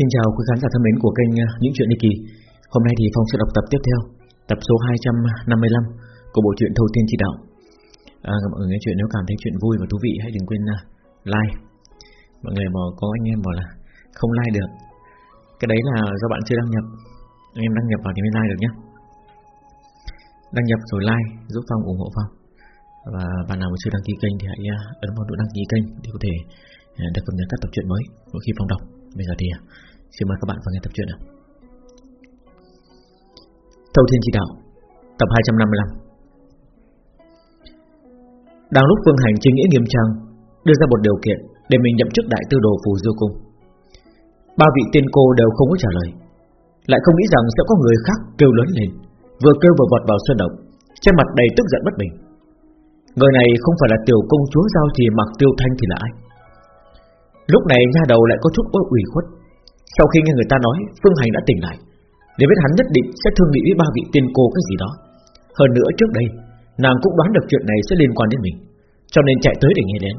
Xin chào quý khán giả thân mến của kênh uh, Những Chuyện Đi Kỳ Hôm nay thì Phong sẽ đọc tập tiếp theo Tập số 255 của bộ truyện Thâu Tiên Chỉ Đạo. À, Mọi người nghe chuyện nếu cảm thấy chuyện vui và thú vị Hãy đừng quên uh, like. Mọi người bảo có anh em bảo là Không like được. Cái đấy là do bạn chưa đăng nhập. Anh em đăng nhập vào thì mới like được nhé Đăng nhập rồi like Giúp Phong ủng hộ Phong. Và bạn nào chưa đăng ký kênh thì hãy uh, ấn vào nút đăng ký kênh Để có thể được cập nhật các tập truyện mới mỗi khi Phong đọc. Bây giờ thì xin mời các bạn vào nghe tập truyện nào. Thâu Thiên Chỉ Đạo, Tập 255 Đang lúc Phương Hành trình nghĩa nghiêm trang, Đưa ra một điều kiện Để mình nhậm chức đại tư đồ phù du cung. Ba vị tiên cô đều không có trả lời, Lại không nghĩ rằng sẽ có người khác kêu lớn lên, Vừa kêu vừa vọt vào sơn động, Trên mặt đầy tức giận bất bình. Người này không phải là tiểu công chúa giao thì mặc tiêu thanh thì là ai? Lúc này nha đầu lại có chút ôi ủy khuất. Sau khi nghe người ta nói, Phương Hành đã tỉnh lại. Để biết hắn nhất định sẽ thương nghị với ba vị tiên cô cái gì đó. Hơn nữa trước đây, Nàng cũng đoán được chuyện này sẽ liên quan đến mình, Cho nên chạy tới để nghe đến.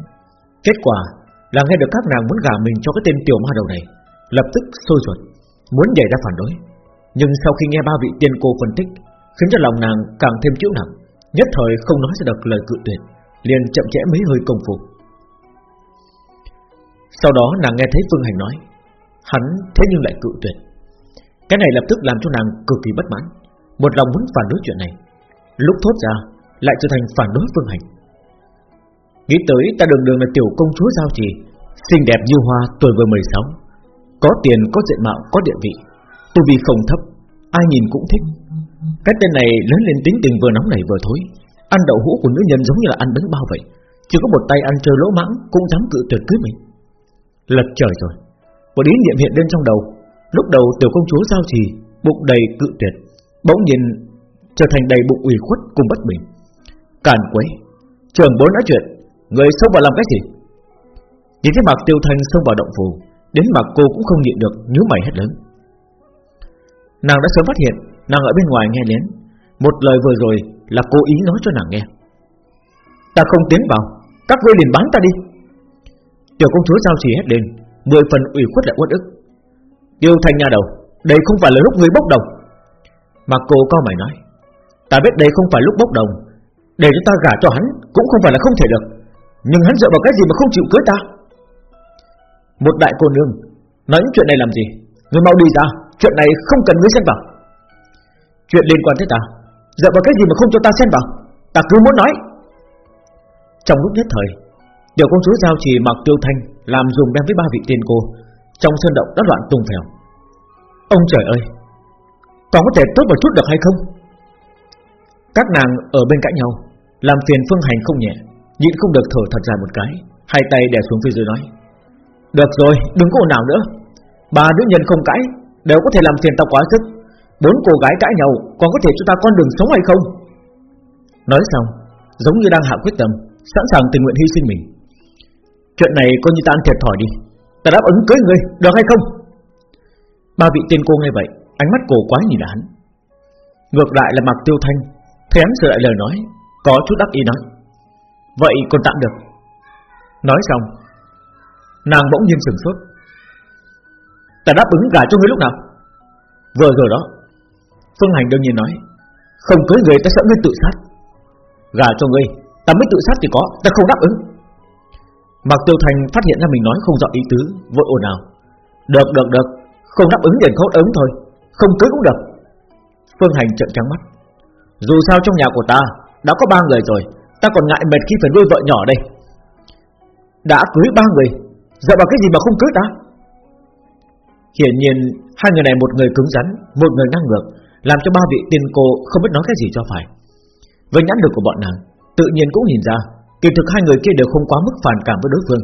Kết quả là nghe được các nàng muốn gả mình cho cái tên tiểu ma đầu này, Lập tức sôi ruột, Muốn nhảy ra phản đối. Nhưng sau khi nghe ba vị tiên cô phân tích, Khiến cho lòng nàng càng thêm chịu nặng, Nhất thời không nói ra được lời cự tuyệt, Liền chậm chẽ mấy hơi công phu. Sau đó nàng nghe thấy Phương Hành nói Hắn thế nhưng lại cự tuyệt. Cái này lập tức làm cho nàng cực kỳ bất mãn. Một lòng muốn phản đối chuyện này. Lúc thốt ra Lại trở thành phản đối Phương Hành. Nghĩ tới ta đường đường là tiểu công chúa giao trì Xinh đẹp như hoa tuổi vừa 16 Có tiền, có diện mạo, có địa vị. Tu vi không thấp Ai nhìn cũng thích. Cái tên này lớn lên tính tình vừa nóng nảy vừa thối. Ăn đậu hũ của nữ nhân giống như là ăn bánh bao vậy. Chỉ có một tay ăn chơi lỗ mãng Cũng dám cự tuyệt cưới mình. Lật trời rồi. Một ý niệm hiện lên trong đầu. Lúc đầu tiểu công chúa giao trì Bụng đầy cự tuyệt Bỗng nhìn trở thành đầy bụng ủy khuất cùng bất bình. Càn quấy Trường bố nói chuyện Người xông vào làm cái gì? Nhìn thấy mặt tiêu thanh xông vào động phủ, Đến mặt cô cũng không nhịn được nhíu mày hết lớn. Nàng đã sớm phát hiện Nàng ở bên ngoài nghe đến, Một lời vừa rồi là cố ý nói cho nàng nghe. Ta không tiến vào Các ngươi liền bán ta đi. Tiểu công chúa giao chỉ hết lên. Mười phần ủy khuất lại uất ức. Tiêu thanh nha đầu, Đây không phải là lúc người bốc đồng. Mà cô co mày nói, Ta biết đây không phải lúc bốc đồng. Để cho ta gả cho hắn Cũng không phải là không thể được. Nhưng hắn dựa vào cái gì mà không chịu cưới ta? Một đại cô nương, Nói những chuyện này làm gì? Người mau đi ra, Chuyện này không cần ngươi xen vào. Chuyện liên quan tới ta, Dựa vào cái gì mà không cho ta xen vào? Ta cứ muốn nói. Trong lúc nhất thời, Tiểu công chúa giao chỉ mặc tiêu thanh làm dùng đem với ba vị tiên cô, Trong sơn động đã loạn tung phèo. Ông trời ơi Còn có thể tốt một chút được hay không? Các nàng ở bên cạnh nhau, Làm phiền phương hành không nhẹ, Nhịn không được thở thật dài một cái, Hai tay đè xuống phía dưới nói, Được rồi, đừng có nào nữa. Ba nữ nhân không cãi, Đều có thể làm phiền tao quá sức. Bốn cô gái cãi nhau Còn có thể cho ta con đường sống hay không? Nói xong, Giống như đang hạ quyết tâm, Sẵn sàng tình nguyện hy sinh mình. Chuyện này coi như ta ăn thiệt thòi đi. Ta đáp ứng cưới ngươi, được hay không? Ba vị tiên cô nghe vậy Ánh mắt cổ quái nhìn hắn. Ngược lại là mặc tiêu thanh Thấy hắn sửa lại lời nói Có chút đắc ý nói Vậy còn tạm được. Nói xong Nàng bỗng nhiên sừng sốt. Ta đáp ứng gả cho ngươi lúc nào? Vừa rồi đó Phương Hành đương nhiên nói Không cưới người ta sợ ngươi tự sát. Gả cho ngươi Ta mới tự sát thì có Ta không đáp ứng. Mạc Tiêu Thành phát hiện ra mình nói không rõ ý tứ, Vội ồn ào. Được được được, Không đáp ứng liền khốt ứng thôi, Không cưới cũng được. Phương Hành trợn trắng mắt. Dù sao trong nhà của ta, Đã có ba người rồi, Ta còn ngại mệt khi phải nuôi vợ nhỏ đây. Đã cưới ba người giờ vào cái gì mà không cưới ta? Hiển nhiên, Hai người này một người cứng rắn, Một người năng ngược, Làm cho ba vị tiên cô không biết nói cái gì cho phải. Với nhãn lực của bọn nàng, Tự nhiên cũng nhìn ra Kỳ thực hai người kia đều không quá mức phản cảm với đối phương,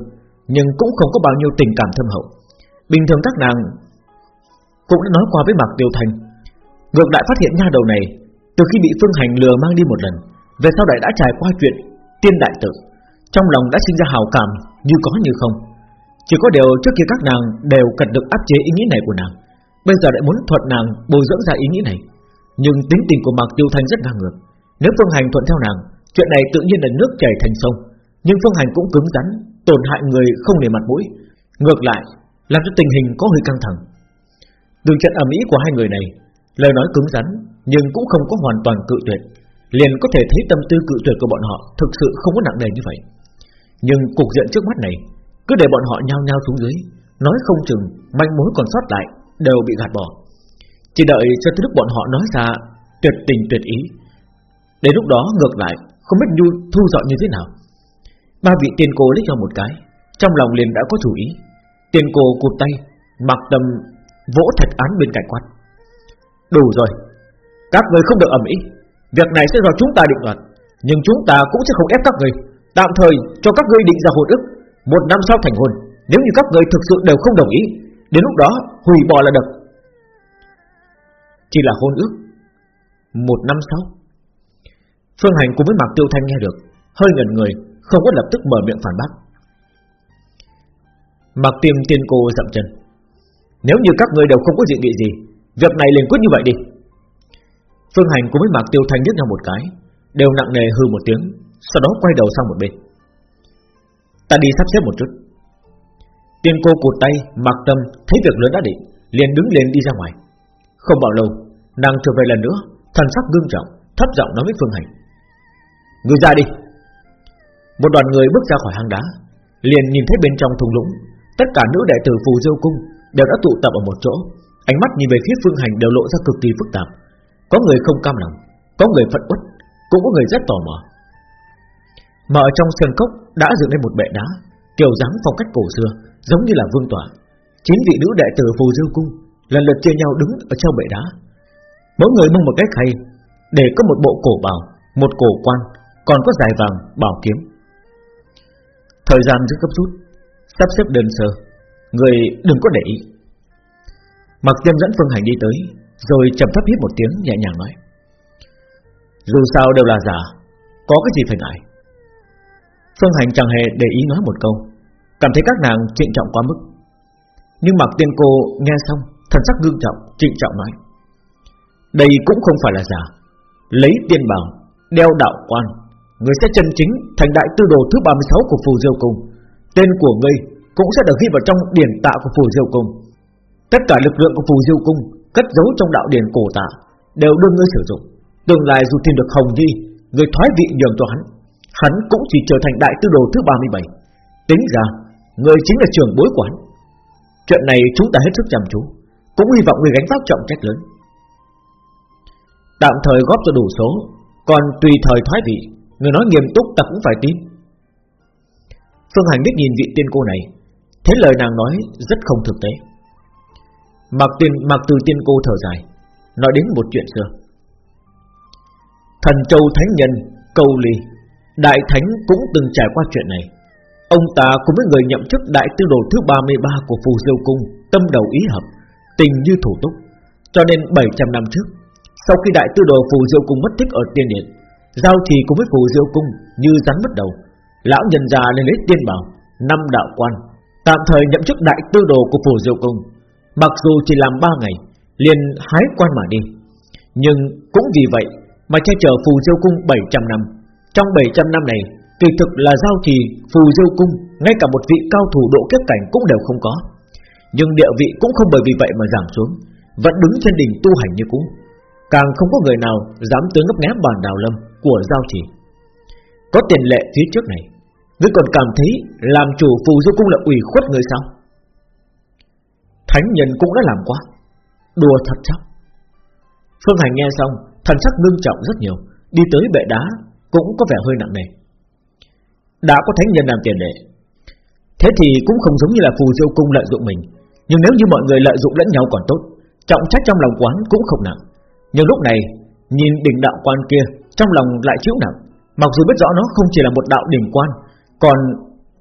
Nhưng cũng không có bao nhiêu tình cảm thâm hậu. Bình thường các nàng Cũng đã nói qua với Mạc Tiêu Thành. Ngược lại phát hiện nha đầu này, Từ khi bị Phương Hành lừa mang đi một lần, Về sau đại đã trải qua chuyện Tiên đại tự, Trong lòng đã sinh ra hào cảm như có như không. Chỉ có điều trước kia các nàng Đều cần được áp chế ý nghĩ này của nàng, Bây giờ lại muốn thuận nàng bồi dưỡng ra ý nghĩ này. Nhưng tính tình của Mạc Tiêu Thanh rất ngang ngược. Nếu Phương Hành thuận theo nàng Chuyện này tự nhiên là nước chảy thành sông, Nhưng Phương Hành cũng cứng rắn, Tổn hại người không để mặt mũi. Ngược lại, làm cho tình hình có hơi căng thẳng. Từ trận ẩm ý của hai người này, Lời nói cứng rắn, Nhưng cũng không có hoàn toàn cự tuyệt. Liền có thể thấy tâm tư cự tuyệt của bọn họ Thực sự không có nặng nề như vậy. Nhưng cục diện trước mắt này, Cứ để bọn họ nhao nhao xuống dưới, Nói không chừng, manh mối còn sót lại, Đều bị gạt bỏ. Chỉ đợi cho tới lúc bọn họ nói ra Tuyệt tình tuyệt ý. Đến lúc đó, ngược lại không biết nhu thu dọn như thế nào. Ba vị tiên cô lấy ra một cái, Trong lòng liền đã có chủ ý. Tiên cô cụt tay, Mặc tâm vỗ thạch án bên cạnh quát. Đủ rồi, Các người không được ẩm ý Việc này sẽ do chúng ta định đoạt, Nhưng chúng ta cũng sẽ không ép các người. Tạm thời cho các ngươi định ra hôn ước Một năm sau thành hôn, Nếu như các người thực sự đều không đồng ý, Đến lúc đó hủy bỏ là được. Chỉ là hôn ước, Một năm sau Phương Hành cùng với Mạc Tiêu Thanh nghe được, Hơi ngẩn người, Không có lập tức mở miệng phản bác. Mạc Tiêm tiên cô dậm chân. Nếu như các người đều không có dị nghị gì, Việc này liền quyết như vậy đi. Phương Hành cùng với Mạc Tiêu Thanh liếc nhau một cái, Đều nặng nề hư một tiếng, Sau đó quay đầu sang một bên. Ta đi sắp xếp một chút. Tiên cô cụt tay, Mạc Tâm thấy việc lớn đã định, Liền đứng lên đi ra ngoài. Không bao lâu, Nàng trở về lần nữa, Thần sắc gương trọng, Thấp giọng nói với Phương Hành. Người ra đi. Một đoàn người bước ra khỏi hang đá, Liền nhìn thấy bên trong thùng lũng, Tất cả nữ đệ tử phù diêu cung Đều đã tụ tập ở một chỗ. Ánh mắt nhìn về phía Phương Hành đều lộ ra cực kỳ phức tạp. Có người không cam lòng, Có người phận uất, Cũng có người rất tò mò. Mà ở trong sân cốc đã dựng lên một bệ đá, Kiểu dáng phong cách cổ xưa, Giống như là vương tỏa Chín vị nữ đệ tử phù diêu cung Lần lượt chia nhau đứng ở trong bệ đá. Mỗi người mong một cái khay, Để có một bộ cổ bào, Một cổ quan còn có dài vàng bảo kiếm. Thời gian rất gấp rút Sắp xếp đơn sơ Người đừng có để ý. Mặc Tiêm dẫn Phương Hành đi tới Rồi trầm thấp hít một tiếng nhẹ nhàng nói. Dù sao đều là giả Có cái gì phải ngại? Phương Hành chẳng hề để ý nói một câu Cảm thấy các nàng trịnh trọng quá mức. Nhưng Mặc Tiên Cô nghe xong Thần sắc ngưng trọng, trịnh trọng nói. Đây cũng không phải là giả Lấy tiên bảo Đeo đạo quan Người sẽ chân chính thành đại tư đồ thứ 36 của Phù Diêu Cung Tên của ngươi cũng sẽ được ghi vào trong điển tạ của Phù Diêu Cung Tất cả lực lượng của Phù Diêu Cung Cất giấu trong đạo điển cổ tạ Đều đưa ngươi sử dụng. Tương lai dù tìm được Hồng Nhi, Người thoái vị nhường cho hắn Hắn cũng chỉ trở thành đại tư đồ thứ 37 Tính ra, Người chính là trưởng bối của hắn. Chuyện này chúng ta hết sức chăm chú, Cũng hy vọng người gánh vác trọng trách lớn. Tạm thời góp cho đủ số, Còn tùy thời thoái vị Người nói nghiêm túc ta cũng phải tin. Phương Hành biết nhìn vị tiên cô này Thế lời nàng nói rất không thực tế. Mạc, tiên, Mạc từ tiên cô thở dài Nói đến một chuyện xưa. Thần Châu Thánh Nhân Câu Ly Đại Thánh cũng từng trải qua chuyện này. Ông ta cùng với người nhậm chức đại tư đồ thứ 33 của Phù Diêu Cung Tâm đầu ý hợp Tình như thủ túc. Cho nên 700 năm trước Sau khi đại tư đồ Phù Diêu Cung mất tích ở tiên điện Giao trì cùng với Phù Diêu Cung Như rắn mất đầu. Lão nhân già lên lấy tiên bảo, năm đạo quan, Tạm thời nhậm chức đại tư đồ của Phù Diêu Cung. Mặc dù chỉ làm 3 ngày, liền hái quan mà đi. Nhưng cũng vì vậy Mà che chở Phù Diêu Cung 700 năm. Trong 700 năm này, Kỳ thực là giao trì, Phù Diêu Cung, Ngay cả một vị cao thủ độ kiếp cảnh cũng đều không có. Nhưng địa vị cũng không bởi vì vậy mà giảm xuống, Vẫn đứng trên đỉnh tu hành như cũ. Càng không có người nào dám tướng ngấp nghé bàn đào lâm. Của giao trì Có tiền lệ phía trước này, Ngươi còn cảm thấy làm chủ phù du cung là ủy khuất người sao? Thánh nhân cũng đã làm quá, Đùa thật chắc Phương Hành nghe xong, Thần sắc ngưng trọng rất nhiều, Đi tới bệ đá cũng có vẻ hơi nặng nề. Đã có thánh nhân làm tiền lệ, Thế thì cũng không giống như là phù diêu cung lợi dụng mình, Nhưng nếu như mọi người lợi dụng lẫn nhau còn tốt, Trọng trách trong lòng quán cũng không nặng. Nhưng lúc này, Nhìn đỉnh đạo quan kia trong lòng lại chịu nặng Mặc dù biết rõ nó không chỉ là một đạo đỉnh quan, còn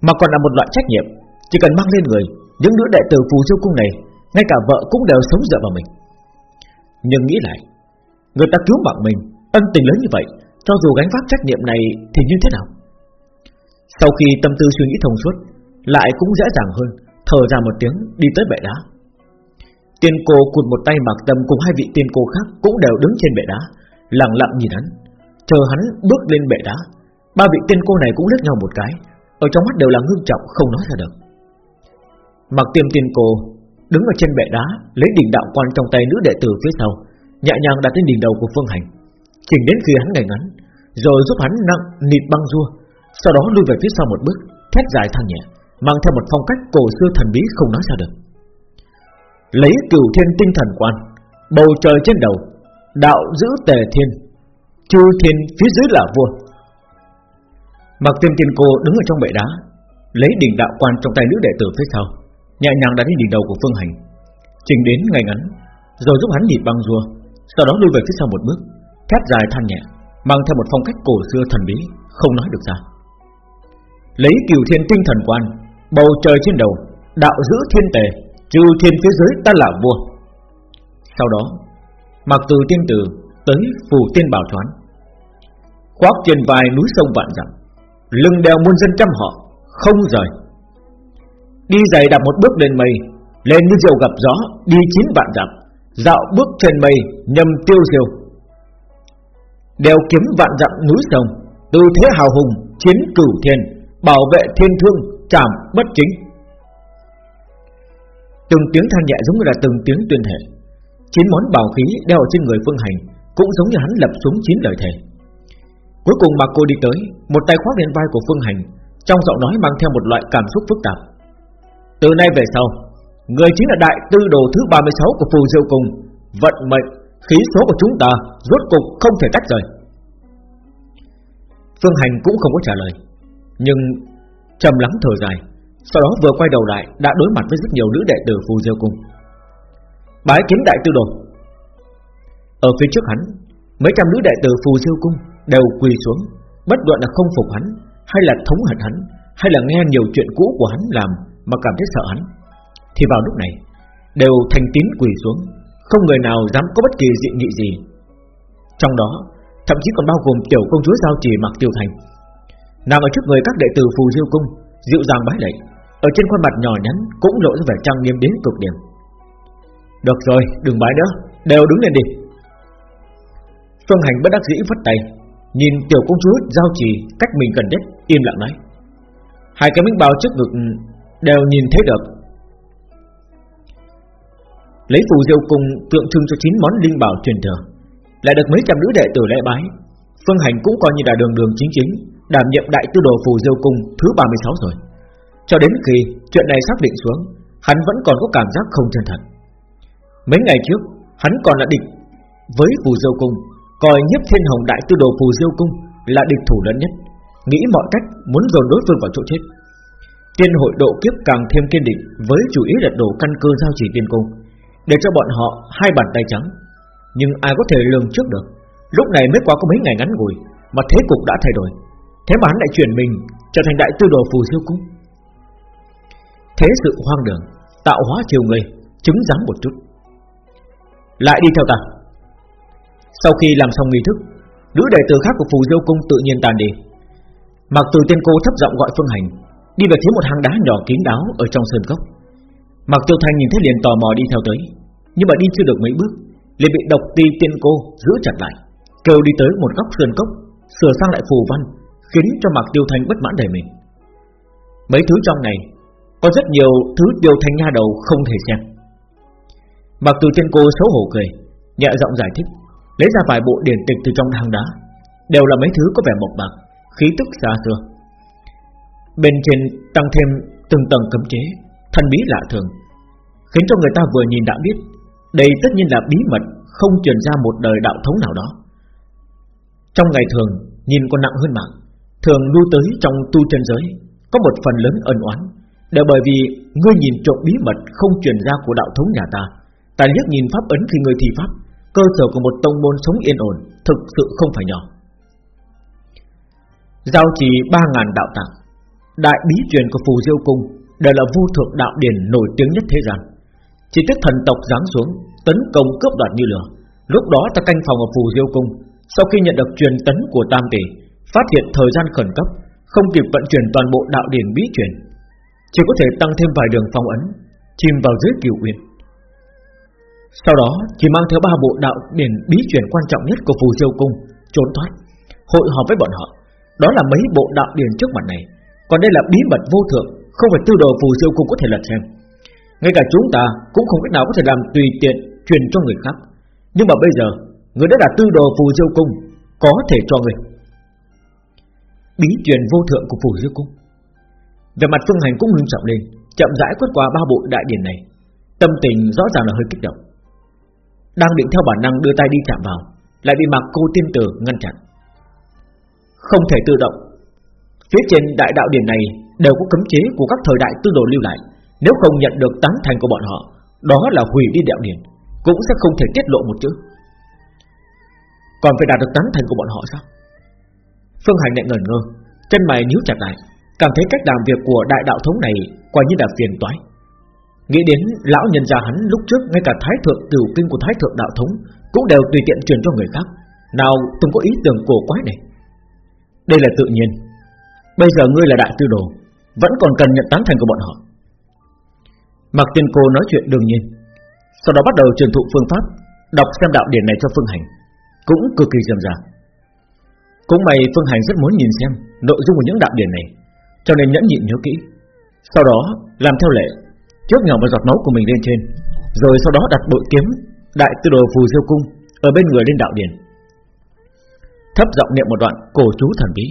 mà còn là một loại trách nhiệm. Chỉ cần mang lên người, Những nữ đệ tử phù diêu cung này, Ngay cả vợ cũng đều sống dựa vào mình. Nhưng nghĩ lại, Người ta cứu mạng mình, Ân tình lớn như vậy, Cho dù gánh vác trách nhiệm này thì như thế nào? Sau khi tâm tư suy nghĩ thông suốt, Lại cũng dễ dàng hơn, Thở ra một tiếng, đi tới bệ đá. Tiên cô cụt một tay mặc tâm Cùng hai vị tiên cô khác cũng đều đứng trên bệ đá, Lặng lặng nhìn hắn. Chờ hắn bước lên bệ đá Ba vị tiên cô này cũng liếc nhau một cái Ở trong mắt đều là ngưng trọng không nói ra được Mặc tiêm tiên cô đứng ở trên bệ đá, lấy đỉnh đạo quan trong tay nữ đệ tử phía sau, nhẹ nhàng đặt lên đỉnh đầu của Phương Hành, chỉnh đến khi hắn ngẩng ngắn, rồi giúp hắn nặng nịt băng rua, sau đó lui về phía sau một bước, thét dài thang nhẹ, mang theo một phong cách cổ xưa thần bí không nói ra được. Lấy cửu thiên tinh thần quan, bầu trời trên đầu, đạo giữ tề thiên, chư thiên phía dưới là vua. Mặc tiên tiên cô đứng ở trong bệ đá, lấy đỉnh đạo quan trong tay nữ đệ tử phía sau, nhẹ nhàng đặt lên đỉnh đầu của Phương Hành, trình đến ngay ngắn, rồi giúp hắn nhịp băng rùa, sau đó lui về phía sau một bước, thét dài than nhẹ, mang theo một phong cách cổ xưa thần bí, không nói được ra. Lấy cửu thiên tinh thần quan, bầu trời trên đầu, đạo giữ thiên tề, trừ thiên phía dưới ta là vua. Sau đó, mặc từ tiên tử tới phù tiên bảo thoán khoác trên vai núi sông vạn dặm, lưng đeo muôn dân trăm họ, không rời. Đi giày đạp một bước lên mây, lên như diều gặp gió, đi chín vạn dặm, dạo bước trên mây, nhầm tiêu diều. Đeo kiếm vạn dặm núi sông, từ thế hào hùng, chiến cửu thiên, bảo vệ thiên thương, trảm bất chính. Từng tiếng than nhẹ giống như là từng tiếng tuyên thể. Chín món bảo khí đeo trên người Phương Hành cũng giống như hắn lập xuống chín lời thề. Cuối cùng mà cô đi tới, một tay khoác lên vai của Phương Hành, trong giọng nói mang theo một loại cảm xúc phức tạp. Từ nay về sau, người chính là đại tư đồ thứ 36 của phù diêu cùng, vận mệnh, khí số của chúng ta rốt cục không thể tách rời. Phương Hành cũng không có trả lời, nhưng trầm lắng thở dài, sau đó vừa quay đầu lại đã đối mặt với rất nhiều nữ đệ tử phù diêu cung. Bái kiến đại tư đồ. Ở phía trước hắn, mấy trăm nữ đại tử phù siêu cung đều quỳ xuống, bất luận là không phục hắn, hay là thống hận hắn, hay là nghe nhiều chuyện cũ của hắn làm mà cảm thấy sợ hắn, thì vào lúc này đều thành tín quỳ xuống, không người nào dám có bất kỳ dị nghị gì. Trong đó, thậm chí còn bao gồm tiểu công chúa giao trì mặc tiêu thành, nàng ở trước người các đệ tử phù diêu cung, dịu dàng bái lạy, ở trên khuôn mặt nhỏ nhắn cũng lộ ra vẻ trang nghiêm đến cực điểm. Được rồi, đừng bái nữa, đều đứng lên đi. Phương Hành bất đắc dĩ vất tay, nhìn tiểu công chúa giao trì cách mình gần nhất, im lặng nói: hai cái miếng bào trước ngực đều nhìn thấy được. Lấy phù diêu cùng tượng trưng cho chín món linh bảo truyền thừa, lại được mấy trăm nữ đệ tử lễ bái, Phương Hành cũng coi như là đường đường chính chính đảm nhiệm đại tư đồ phù diêu cung thứ 36 rồi. Cho đến khi chuyện này xác định xuống, hắn vẫn còn có cảm giác không chân thật. Mấy ngày trước, hắn còn là địch với phù diêu cung, coi nhất thiên hồng đại tư đồ phù diêu cung là địch thủ lớn nhất, nghĩ mọi cách muốn dồn đối phương vào chỗ chết. Tiên hội độ kiếp càng thêm kiên định với chủ ý lật đổ căn cơ giao chỉ tiên cung, để cho bọn họ hai bàn tay trắng. Nhưng ai có thể lường trước được, lúc này mới qua có mấy ngày ngắn ngủi mà thế cục đã thay đổi. Thế mà hắn lại chuyển mình trở thành đại tư đồ phù diêu cung. Thế sự hoang đường, tạo hóa chiều người, chứng giám một chút. Lại đi theo ta. Sau khi làm xong nghi thức, nữ đệ tử khác của phù diêu cung tự nhiên tàn đi. Mặc từ tiên cô thấp giọng gọi phương hành, đi về phía một hang đá nhỏ kín đáo ở trong sơn cốc. Mặc tiêu thanh nhìn thấy liền tò mò đi theo tới, nhưng mà đi chưa được mấy bước, liền bị độc ti tiên cô giữ chặt lại, kêu đi tới một góc sơn cốc, sửa sang lại phù văn, khiến cho Mạc Tiêu Thanh bất mãn đầy mình. Mấy thứ trong này có rất nhiều thứ Tiêu Thanh nha đầu không thể xem. Mạc Từ Tiên cô xấu hổ cười, nhẹ giọng giải thích, lấy ra vài bộ điển tịch từ trong hang đá, đều là mấy thứ có vẻ mộc mạc, khí tức xa xưa. Bên trên tăng thêm từng tầng cấm chế, thần bí lạ thường, khiến cho người ta vừa nhìn đã biết, đây tất nhiên là bí mật không truyền ra một đời đạo thống nào đó. Trong ngày thường nhìn còn nặng hơn mạng, thường lưu tới trong tu chân giới có một phần lớn ân oán, đều bởi vì ngươi nhìn trộm bí mật không truyền ra của đạo thống nhà ta, ta liếc nhìn pháp ấn khi ngươi thi pháp, cơ sở của một tông môn sống yên ổn, thực sự không phải nhỏ. Giao trì ba ngàn đạo tạng, đại bí truyền của phù diêu cung đều là vô thượng đạo điển nổi tiếng nhất thế gian. Chỉ tiếc thần tộc giáng xuống tấn công cướp đoạt như lửa. Lúc đó ta canh phòng ở phù diêu cung, sau khi nhận được truyền tấn của Tam tỷ, phát hiện thời gian khẩn cấp, không kịp vận chuyển toàn bộ đạo điển bí truyền, chỉ có thể tăng thêm vài đường phong ấn, chìm vào dưới cửu uyên. Sau đó chỉ mang theo ba bộ đạo điển bí truyền quan trọng nhất của phù diêu cung trốn thoát, hội họp với bọn họ. Đó là mấy bộ đạo điển trước mặt này, còn đây là bí mật vô thượng, không phải tư đồ phù diêu cung có thể lật xem. Ngay cả chúng ta cũng không cách nào có thể làm tùy tiện Truyền cho người khác. Nhưng mà bây giờ Người đã là tư đồ phù diêu cung Có thể cho người. Bí truyền vô thượng của phù diêu cung. Về mặt phương hành cũng ngưng trọng lên Chậm rãi quét qua ba bộ đại điển này. Tâm tình rõ ràng là hơi kích động. Đang định theo bản năng đưa tay đi chạm vào, Lại bị mặc cô tiên tử ngăn chặn. Không thể tự động, Phía trên đại đạo điển này Đều có cấm chế của các thời đại tư đồ lưu lại. Nếu không nhận được tán thành của bọn họ, Đó là hủy đi đạo điển, Cũng sẽ không thể tiết lộ một chữ. Còn phải đạt được tán thành của bọn họ sao? Phương Hành lại ngẩn ngơ, Chân mày nhíu chặt lại, Cảm thấy cách làm việc của đại đạo thống này Quả như là phiền toái. Nghĩ đến lão nhân gia hắn lúc trước, Ngay cả thái thượng cửu kinh của thái thượng đạo thống Cũng đều tùy tiện truyền cho người khác. Nào từng có ý tưởng cổ quái này. Đây là tự nhiên. Bây giờ ngươi là đại tư đồ, Vẫn còn cần nhận tán thành của bọn họ. Mạc tiên cô nói chuyện đương nhiên. Sau đó bắt đầu truyền thụ phương pháp, Đọc xem đạo điển này cho Phương Hành, Cũng cực kỳ dườm dàng Cũng may Phương Hành rất muốn nhìn xem Nội dung của những đạo điển này, Cho nên nhẫn nhịn nhớ kỹ. Sau đó, làm theo lệ Trước nhỏ một giọt máu của mình lên trên, Rồi sau đó đặt bội kiếm, Đại tư đồ phù diêu cung Ở bên người lên đạo điển Thấp giọng niệm một đoạn cổ chú thần bí.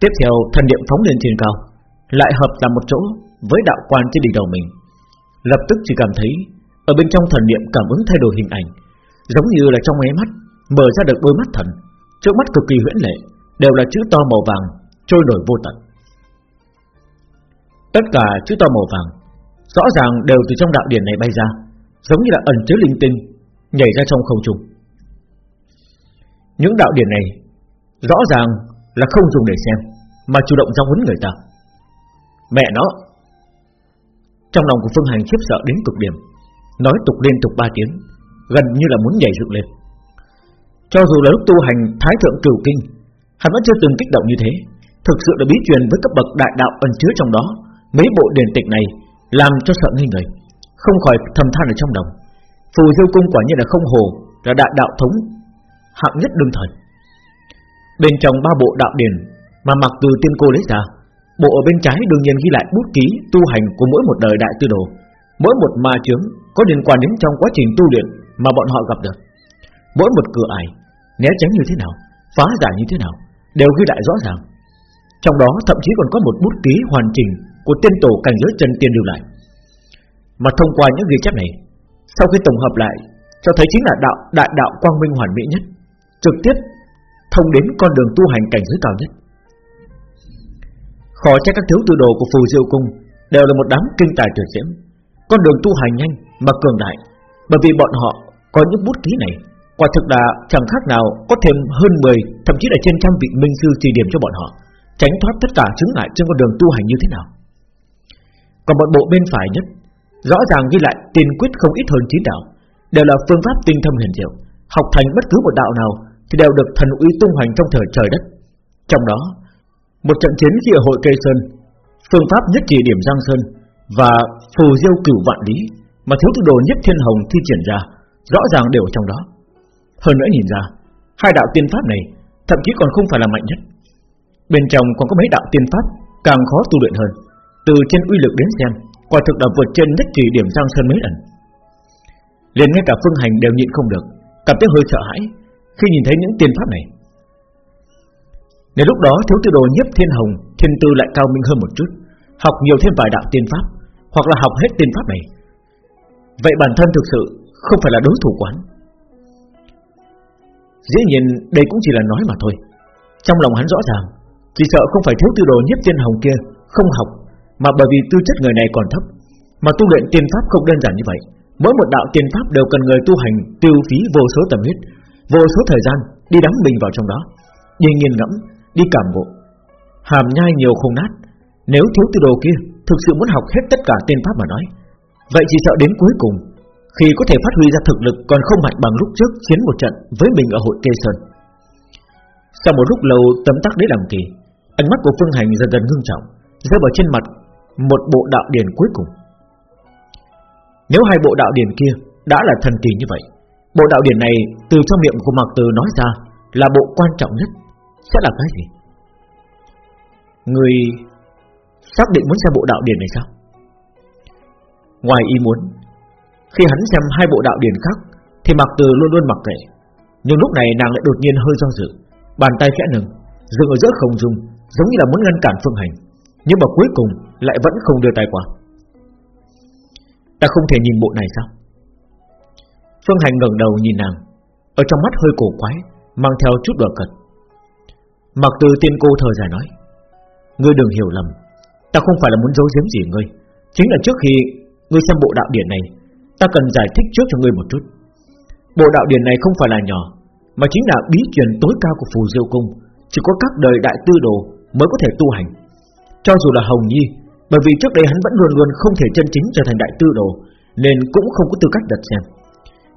Tiếp theo, thần niệm phóng lên trên cao, Lại hợp làm một chỗ Với đạo quan trên đỉnh đầu mình. Lập tức chỉ cảm thấy Ở bên trong thần niệm cảm ứng thay đổi hình ảnh, Giống như là trong ánh mắt Mở ra được đôi mắt thần. Trước mắt cực kỳ huyễn lệ, Đều là chữ to màu vàng Trôi nổi vô tận. Tất cả chữ to màu vàng Rõ ràng đều từ trong đạo điển này bay ra, Giống như là ẩn chứa linh tinh, Nhảy ra trong không trung. Những đạo điển này Rõ ràng là không dùng để xem, Mà chủ động giao huấn người ta. Mẹ nó! Trong lòng của Phương Hành khiếp sợ đến cực điểm, Nói tục liên tục ba tiếng, Gần như là muốn nhảy dựng lên. Cho dù là lúc tu hành Thái Thượng Cửu Kinh, Hắn vẫn chưa từng kích động như thế. Thực sự là bí truyền với cấp bậc đại đạo ẩn chứa trong đó, Mấy bộ điển tịch này làm cho sợ nghi người, Không khỏi thầm than ở trong lòng. Phù Diêu Cung quả nhiên là không hồ, Là đại đạo thống, hạng nhất đương thời. Bên trong ba bộ đạo điển Mà mặc từ tiên cô lấy ra, Bộ ở bên trái đương nhiên ghi lại bút ký Tu hành của mỗi một đời đại tư đồ. Mỗi một ma chướng có liên quan đến trong quá trình tu luyện Mà bọn họ gặp được. Mỗi một cửa ải, Né tránh như thế nào, Phá giải như thế nào, Đều ghi lại rõ ràng. Trong đó thậm chí còn có một bút ký hoàn chỉnh của tiên tổ cảnh giới chân tiên lưu lại Mà thông qua những ghi chép này Sau khi tổng hợp lại Cho thấy chính là đạo đại đạo quang minh hoàn mỹ nhất Trực tiếp thông đến con đường tu hành cảnh giới cao nhất. Khó trách các thiếu tư đồ của phù diêu cung đều là một đám kinh tài tuyệt diễm, con đường tu hành nhanh mà cường đại, bởi vì bọn họ có những bút ký này, quả thực là chẳng khác nào có thêm hơn 10, thậm chí là trên trăm vị minh sư chỉ điểm cho bọn họ, tránh thoát tất cả chứng ngại trên con đường tu hành như thế nào. Còn một bộ bên phải nhất, rõ ràng ghi lại tiền quyết không ít hơn chín đạo, đều là phương pháp tinh thâm huyền diệu, học thành bất cứ một đạo nào thì đều được thần uy tung hoành trong thời trời đất. Trong đó, một trận chiến khi ở hội cây sơn, phương pháp nhất chỉ điểm giang sơn và phù diêu cửu vạn lý mà thiếu tư đồ nhất thiên hồng thi triển ra, rõ ràng đều ở trong đó. Hơn nữa nhìn ra, hai đạo tiên pháp này thậm chí còn không phải là mạnh nhất. Bên trong còn có mấy đạo tiên pháp càng khó tu luyện hơn. Từ trên uy lực đến xem, quả thực là vượt trên nhất chỉ điểm giang sơn mấy lần. liền ngay cả phương hành đều nhịn không được, cảm thấy hơi sợ hãi, khi nhìn thấy những tiên pháp này. Nếu lúc đó thiếu tư đồ nhiếp thiên hồng Thiên tư lại cao minh hơn một chút Học nhiều thêm vài đạo tiên pháp Hoặc là học hết tiên pháp này Vậy bản thân thực sự không phải là đối thủ quán Dĩ nhiên đây cũng chỉ là nói mà thôi Trong lòng hắn rõ ràng Chỉ sợ không phải thiếu tư đồ nhiếp thiên hồng kia Không học mà bởi vì tư chất người này còn thấp Mà tu luyện tiên pháp không đơn giản như vậy. Mỗi một đạo tiên pháp đều cần người tu hành Tiêu phí vô số tầm huyết Vô số thời gian đi đắm mình vào trong đó Đi nghiền ngẫm, đi cảm ngộ. Hàm nhai nhiều không nát Nếu thiếu tư đồ kia Thực sự muốn học hết tất cả tiên pháp mà nói Vậy chỉ sợ đến cuối cùng Khi có thể phát huy ra thực lực Còn không mạnh bằng lúc trước chiến một trận Với mình ở hội kê sơn. Sau một lúc lâu tấm tắc đấy làm kỳ Ánh mắt của Phương Hành dần dần ngưng trọng Rơi vào trên mặt một bộ đạo điển cuối cùng. Nếu hai bộ đạo điển kia Đã là thần kỳ như vậy, Bộ đạo điển này từ trong miệng của Mạc Từ nói ra Là bộ quan trọng nhất, Sẽ là cái gì? Người xác định muốn xem bộ đạo điển này sao? Ngoài ý muốn, Khi hắn xem hai bộ đạo điển khác, Thì Mạc Từ luôn luôn mặc kệ. Nhưng lúc này nàng lại đột nhiên hơi do dự, Bàn tay khẽ nâng, Dừng ở giữa không dung Giống như là muốn ngăn cản Phương Hành. Nhưng mà cuối cùng lại vẫn không đưa tay qua. Ta không thể nhìn bộ này sao? Phương Hành ngẩng đầu nhìn nàng, Ở trong mắt hơi cổ quái, Mang theo chút đùa cật Mặc từ tiên cô thờ dài nói, Ngươi đừng hiểu lầm, Ta không phải là muốn giấu giếm gì ngươi, Chính là trước khi ngươi xem bộ đạo điển này, Ta cần giải thích trước cho ngươi một chút. Bộ đạo điển này không phải là nhỏ, Mà chính là bí truyền tối cao của phù diêu cung, Chỉ có các đời đại tư đồ Mới có thể tu hành. Cho dù là Hồng Nhi, Bởi vì trước đây hắn vẫn luôn luôn không thể chân chính trở thành đại tư đồ, Nên cũng không có tư cách đặt xem.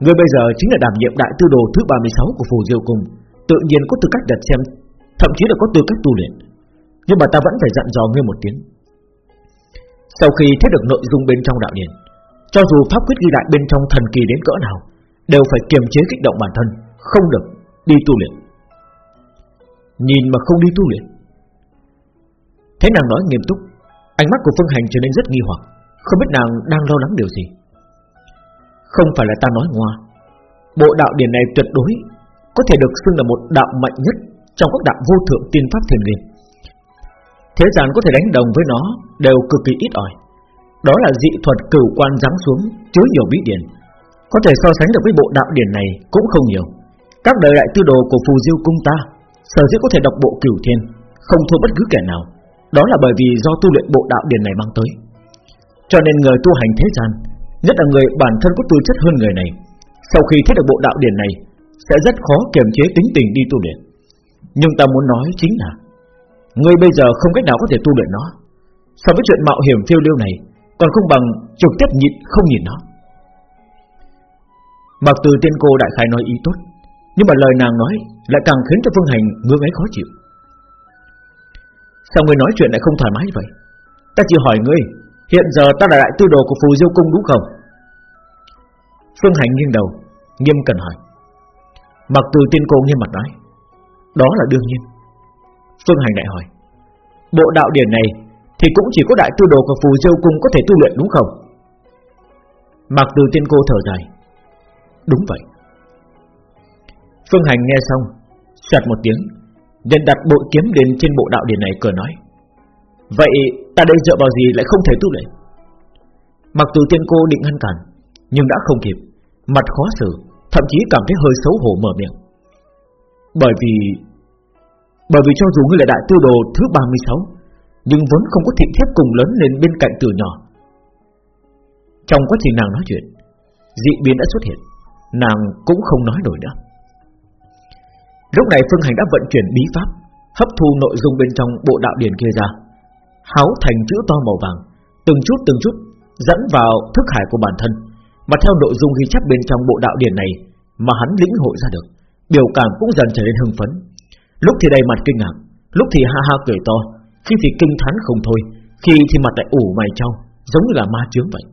Người bây giờ chính là đảm nhiệm đại tư đồ thứ 36 của phù diêu cung, Tự nhiên có tư cách đặt xem, Thậm chí là có tư cách tu luyện. Nhưng mà ta vẫn phải dặn dò ngươi một tiếng. Sau khi thấy được nội dung bên trong đạo điển, Cho dù pháp quyết ghi lại bên trong thần kỳ đến cỡ nào, Đều phải kiềm chế kích động bản thân, Không được đi tu luyện. Nhìn mà không đi tu luyện Thấy nàng nói nghiêm túc, Ánh mắt của Phương Hành trở nên rất nghi hoặc, Không biết nàng đang lo lắng điều gì. Không phải là ta nói ngoa, Bộ đạo điển này tuyệt đối Có thể được xưng là một đạo mạnh nhất Trong các đạo vô thượng tiên pháp thiền liền Thế gian có thể đánh đồng với nó Đều cực kỳ ít ỏi. Đó là dị thuật cửu quan giáng xuống, Chứa nhiều bí điển. Có thể so sánh được với bộ đạo điển này Cũng không nhiều. Các đời đại tư đồ của phù diêu cung ta, Sở dĩ có thể đọc bộ cửu thiên, Không thua bất cứ kẻ nào đó là bởi vì do tu luyện bộ đạo điển này mang tới. Cho nên người tu hành thế gian, Nhất là người bản thân có tư chất hơn người này, Sau khi thấy được bộ đạo điển này, Sẽ rất khó kiềm chế tính tình đi tu luyện. Nhưng ta muốn nói chính là, Người bây giờ không cách nào có thể tu luyện nó. So với chuyện mạo hiểm phiêu lưu này, Còn không bằng trực tiếp nhịn không nhìn nó. Mặc từ tiên cô đại khái nói ý tốt, Nhưng mà lời nàng nói Lại càng khiến cho Phương Hành ngưỡng ấy khó chịu. Sao ngươi nói chuyện lại không thoải mái vậy? Ta chỉ hỏi ngươi, Hiện giờ ta là đại tư đồ của phù diêu cung đúng không? Phương Hành nghiêng đầu, Nghiêm cần hỏi. Mặc từ tiên cô nghiêm mặt nói. Đó là đương nhiên. Phương Hành lại hỏi. Bộ đạo điển này Thì cũng chỉ có đại tư đồ của phù diêu cung có thể tu luyện đúng không? Mặc từ tiên cô thở dài. Đúng vậy. Phương Hành nghe xong Xoạt một tiếng liền đặt bội kiếm lên trên bộ đạo điển này cờ nói, Vậy ta đây dựa vào gì lại không thể tu luyện? Mặc dù tiên cô định ngăn cản, Nhưng đã không kịp, Mặt khó xử, Thậm chí cảm thấy hơi xấu hổ mở miệng. Bởi vì Bởi vì cho dù ngươi là đại tư đồ thứ 36 Nhưng vẫn không có thị thiếp cùng lớn lên bên cạnh từ nhỏ. Trong quá trình nàng nói chuyện, Dị biến đã xuất hiện, Nàng cũng không nói nổi nữa. Lúc này Phương Hành đã vận chuyển bí pháp, Hấp thu nội dung bên trong bộ đạo điển kia ra. Háo thành chữ to màu vàng, Từng chút từng chút Dẫn vào thức hải của bản thân. Mà theo nội dung ghi chép bên trong bộ đạo điển này Mà hắn lĩnh hội ra được, Biểu cảm cũng dần trở nên hưng phấn. Lúc thì đầy mặt kinh ngạc, Lúc thì ha ha cười to, Khi thì kinh thán không thôi, Khi thì mặt lại ủ mày trao, Giống như là ma chướng vậy.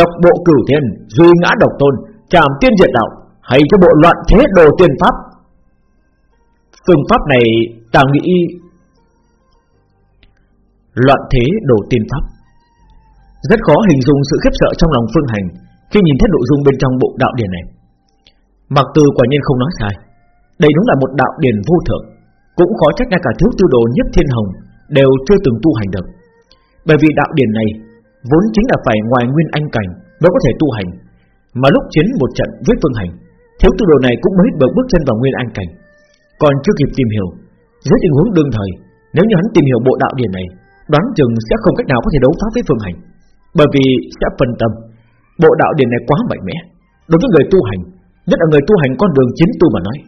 Độc bộ cửu thiên, Duy ngã độc tôn, Trảm tiên diệt đạo hay cho bộ loạn thế đồ tiên pháp. Phương pháp này ta nghĩ Loạn thế đồ tiên pháp. Rất khó hình dung sự khiếp sợ trong lòng Phương Hành Khi nhìn thấy nội dung bên trong bộ đạo điển này. Mặc từ quả nhiên không nói sai. Đây đúng là một đạo điển vô thượng. Cũng khó trách ngay cả thiếu tư đồ nhất thiên hồng Đều chưa từng tu hành được. Bởi vì đạo điển này Vốn chính là phải ngoài nguyên anh cảnh Mới có thể tu hành. Mà lúc chiến một trận với Phương Hành Thiếu tư đồ này cũng mới bước bước chân vào nguyên an cảnh. Còn chưa kịp tìm hiểu, Dưới tình huống đương thời, Nếu như hắn tìm hiểu bộ đạo điển này, Đoán chừng sẽ không cách nào có thể đấu phá với phương hành, Bởi vì sẽ phân tâm. Bộ đạo điển này quá mạnh mẽ, Đối với người tu hành, Nhất là người tu hành con đường chính tu mà nói,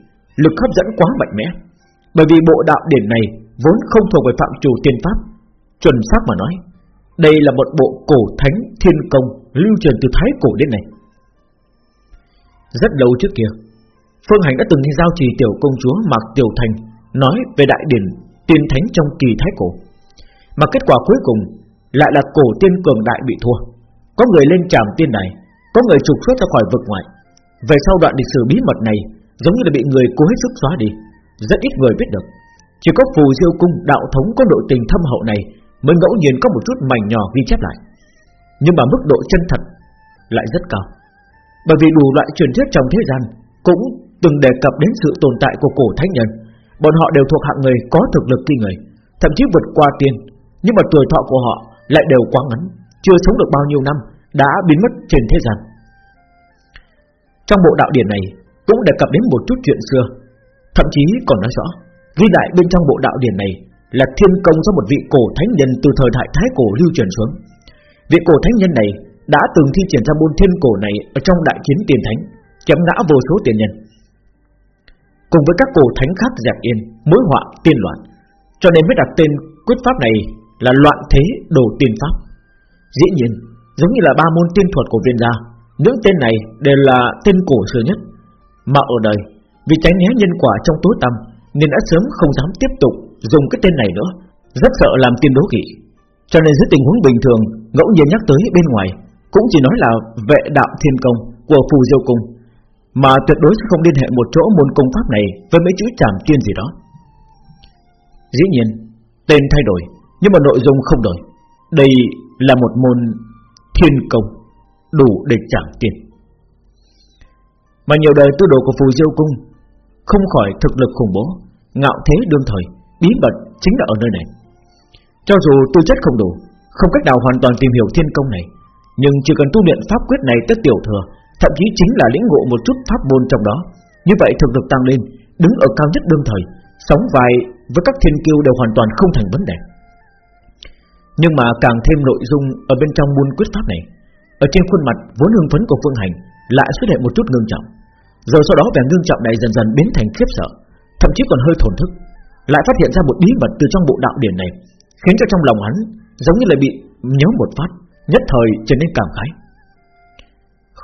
Lực hấp dẫn quá mạnh mẽ. Bởi vì bộ đạo điển này Vốn không thuộc về phạm chủ tiên pháp, Chuẩn xác mà nói, Đây là một bộ cổ thánh thiên công Lưu truyền từ thái cổ đến này rất lâu trước kia. Phương Hành đã từng giao trì tiểu công chúa Mạc Tiểu Thành, Nói về đại điển tiên thánh trong kỳ thái cổ. Mà kết quả cuối cùng Lại là cổ tiên cường đại bị thua. Có người lên tràm tiên này, Có người trục xuất ra khỏi vực ngoại. Về sau đoạn lịch sử bí mật này, Giống như là bị người cố hết sức xóa đi, Rất ít người biết được. Chỉ có phù diêu cung đạo thống có độ tình thâm hậu này Mới ngẫu nhiên có một chút mảnh nhỏ ghi chép lại. Nhưng mà mức độ chân thật Lại rất cao. Bởi vì đủ loại truyền thuyết trong thế gian Cũng từng đề cập đến sự tồn tại của cổ thánh nhân. Bọn họ đều thuộc hạng người có thực lực kinh người, Thậm chí vượt qua tiên. Nhưng mà tuổi thọ của họ lại đều quá ngắn, Chưa sống được bao nhiêu năm, Đã biến mất trên thế gian. Trong bộ đạo điển này Cũng đề cập đến một chút chuyện xưa, Thậm chí còn nói rõ. Ghi lại bên trong bộ đạo điển này Là thiên công do một vị cổ thánh nhân Từ thời đại thái cổ lưu truyền xuống. Vị cổ thánh nhân này đã từng thi triển ra môn thiên cổ này Ở trong đại chiến tiền thánh Chấm ngã vô số tiền nhân. Cùng với các cổ thánh khác dẹp yên, Mối họa tiên loạn, Cho nên mới đặt tên quyết pháp này Là loạn thế đồ tiên pháp. Dĩ nhiên, giống như là ba môn tiên thuật của viên gia, Những tên này đều là tên cổ xưa nhất. Mà ở đời, Vì tránh né nhân quả trong tối tăm, Nên đã sớm không dám tiếp tục dùng cái tên này nữa, Rất sợ làm tiên đố kỵ. Cho nên dưới tình huống bình thường, Ngẫu nhiên nhắc tới bên ngoài cũng chỉ nói là vệ đạo thiên công Của phù diêu cung, Mà tuyệt đối sẽ không liên hệ một chỗ môn công pháp này Với mấy chữ trảm tiên gì đó. Dĩ nhiên, Tên thay đổi, Nhưng mà nội dung không đổi. Đây là một môn thiên công Đủ để trảm tiên Mà nhiều đời tư đồ của phù diêu cung Không khỏi thực lực khủng bố, Ngạo thế đương thời, Bí mật chính là ở nơi này. Cho dù tư chất không đủ, Không cách nào hoàn toàn tìm hiểu thiên công này nhưng chỉ cần tu luyện pháp quyết này tới tiểu thừa, Thậm chí chính là lĩnh ngộ một chút pháp môn trong đó. Như vậy thực lực tăng lên, Đứng ở cao nhất đương thời, Sóng vai với các thiên kiêu đều hoàn toàn không thành vấn đề. Nhưng mà càng thêm nội dung Ở bên trong môn quyết pháp này, Ở trên khuôn mặt vốn hưng phấn của Phương Hành Lại xuất hiện một chút ngưng trọng. Rồi sau đó vẻ ngưng trọng này dần dần biến thành khiếp sợ, Thậm chí còn hơi thổn thức. Lại phát hiện ra một bí mật từ trong bộ đạo điển này, Khiến cho trong lòng hắn Giống như là bị nhớ một phát. Nhất thời trở nên cảm khái.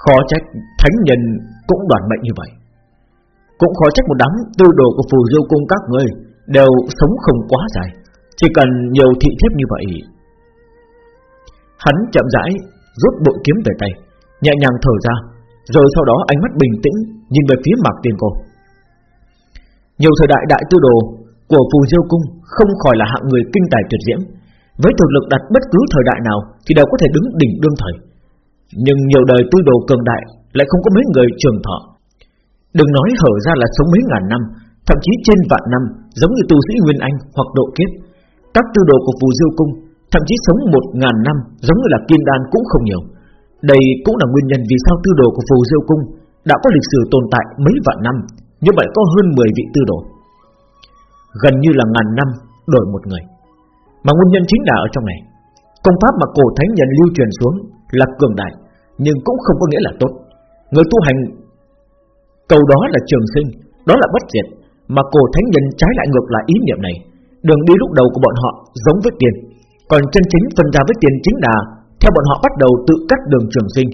Khó trách thánh nhân cũng đoàn mệnh như vậy. Cũng khó trách một đám tư đồ của phù diêu cung các ngươi Đều sống không quá dài, Chỉ cần nhiều thị thiếp như vậy. Hắn chậm rãi Rút bội kiếm về tay, Nhẹ nhàng thở ra, Rồi sau đó ánh mắt bình tĩnh Nhìn về phía mạc tiền cô. Nhiều thời đại đại tư đồ Của phù diêu cung Không khỏi là hạng người kinh tài tuyệt diễm với thực lực đặt bất cứ thời đại nào Thì đều có thể đứng đỉnh đương thời. Nhưng nhiều đời tư đồ cường đại Lại không có mấy người trường thọ. Đừng nói hở ra là sống mấy ngàn năm, Thậm chí trên vạn năm, Giống như tu sĩ Nguyên Anh hoặc độ kiếp. Các tư đồ của phù diêu cung, Thậm chí sống một ngàn năm, Giống như là kim đan cũng không nhiều. Đây cũng là nguyên nhân vì sao tư đồ của phù diêu cung Đã có lịch sử tồn tại mấy vạn năm, Như vậy có hơn 10 vị tư đồ. Gần như là ngàn năm Đổi một người. Mà nguyên nhân chính là ở trong này. Công pháp mà cổ thánh nhân lưu truyền xuống Là cường đại, Nhưng cũng không có nghĩa là tốt. Người tu hành, Cầu đó là trường sinh, Đó là bất diệt. Mà cổ thánh nhân trái lại ngược lại ý niệm này. Đường đi lúc đầu của bọn họ giống với tiền, Còn chân chính phân ra với tiền chính là Theo bọn họ bắt đầu tự cắt đường trường sinh.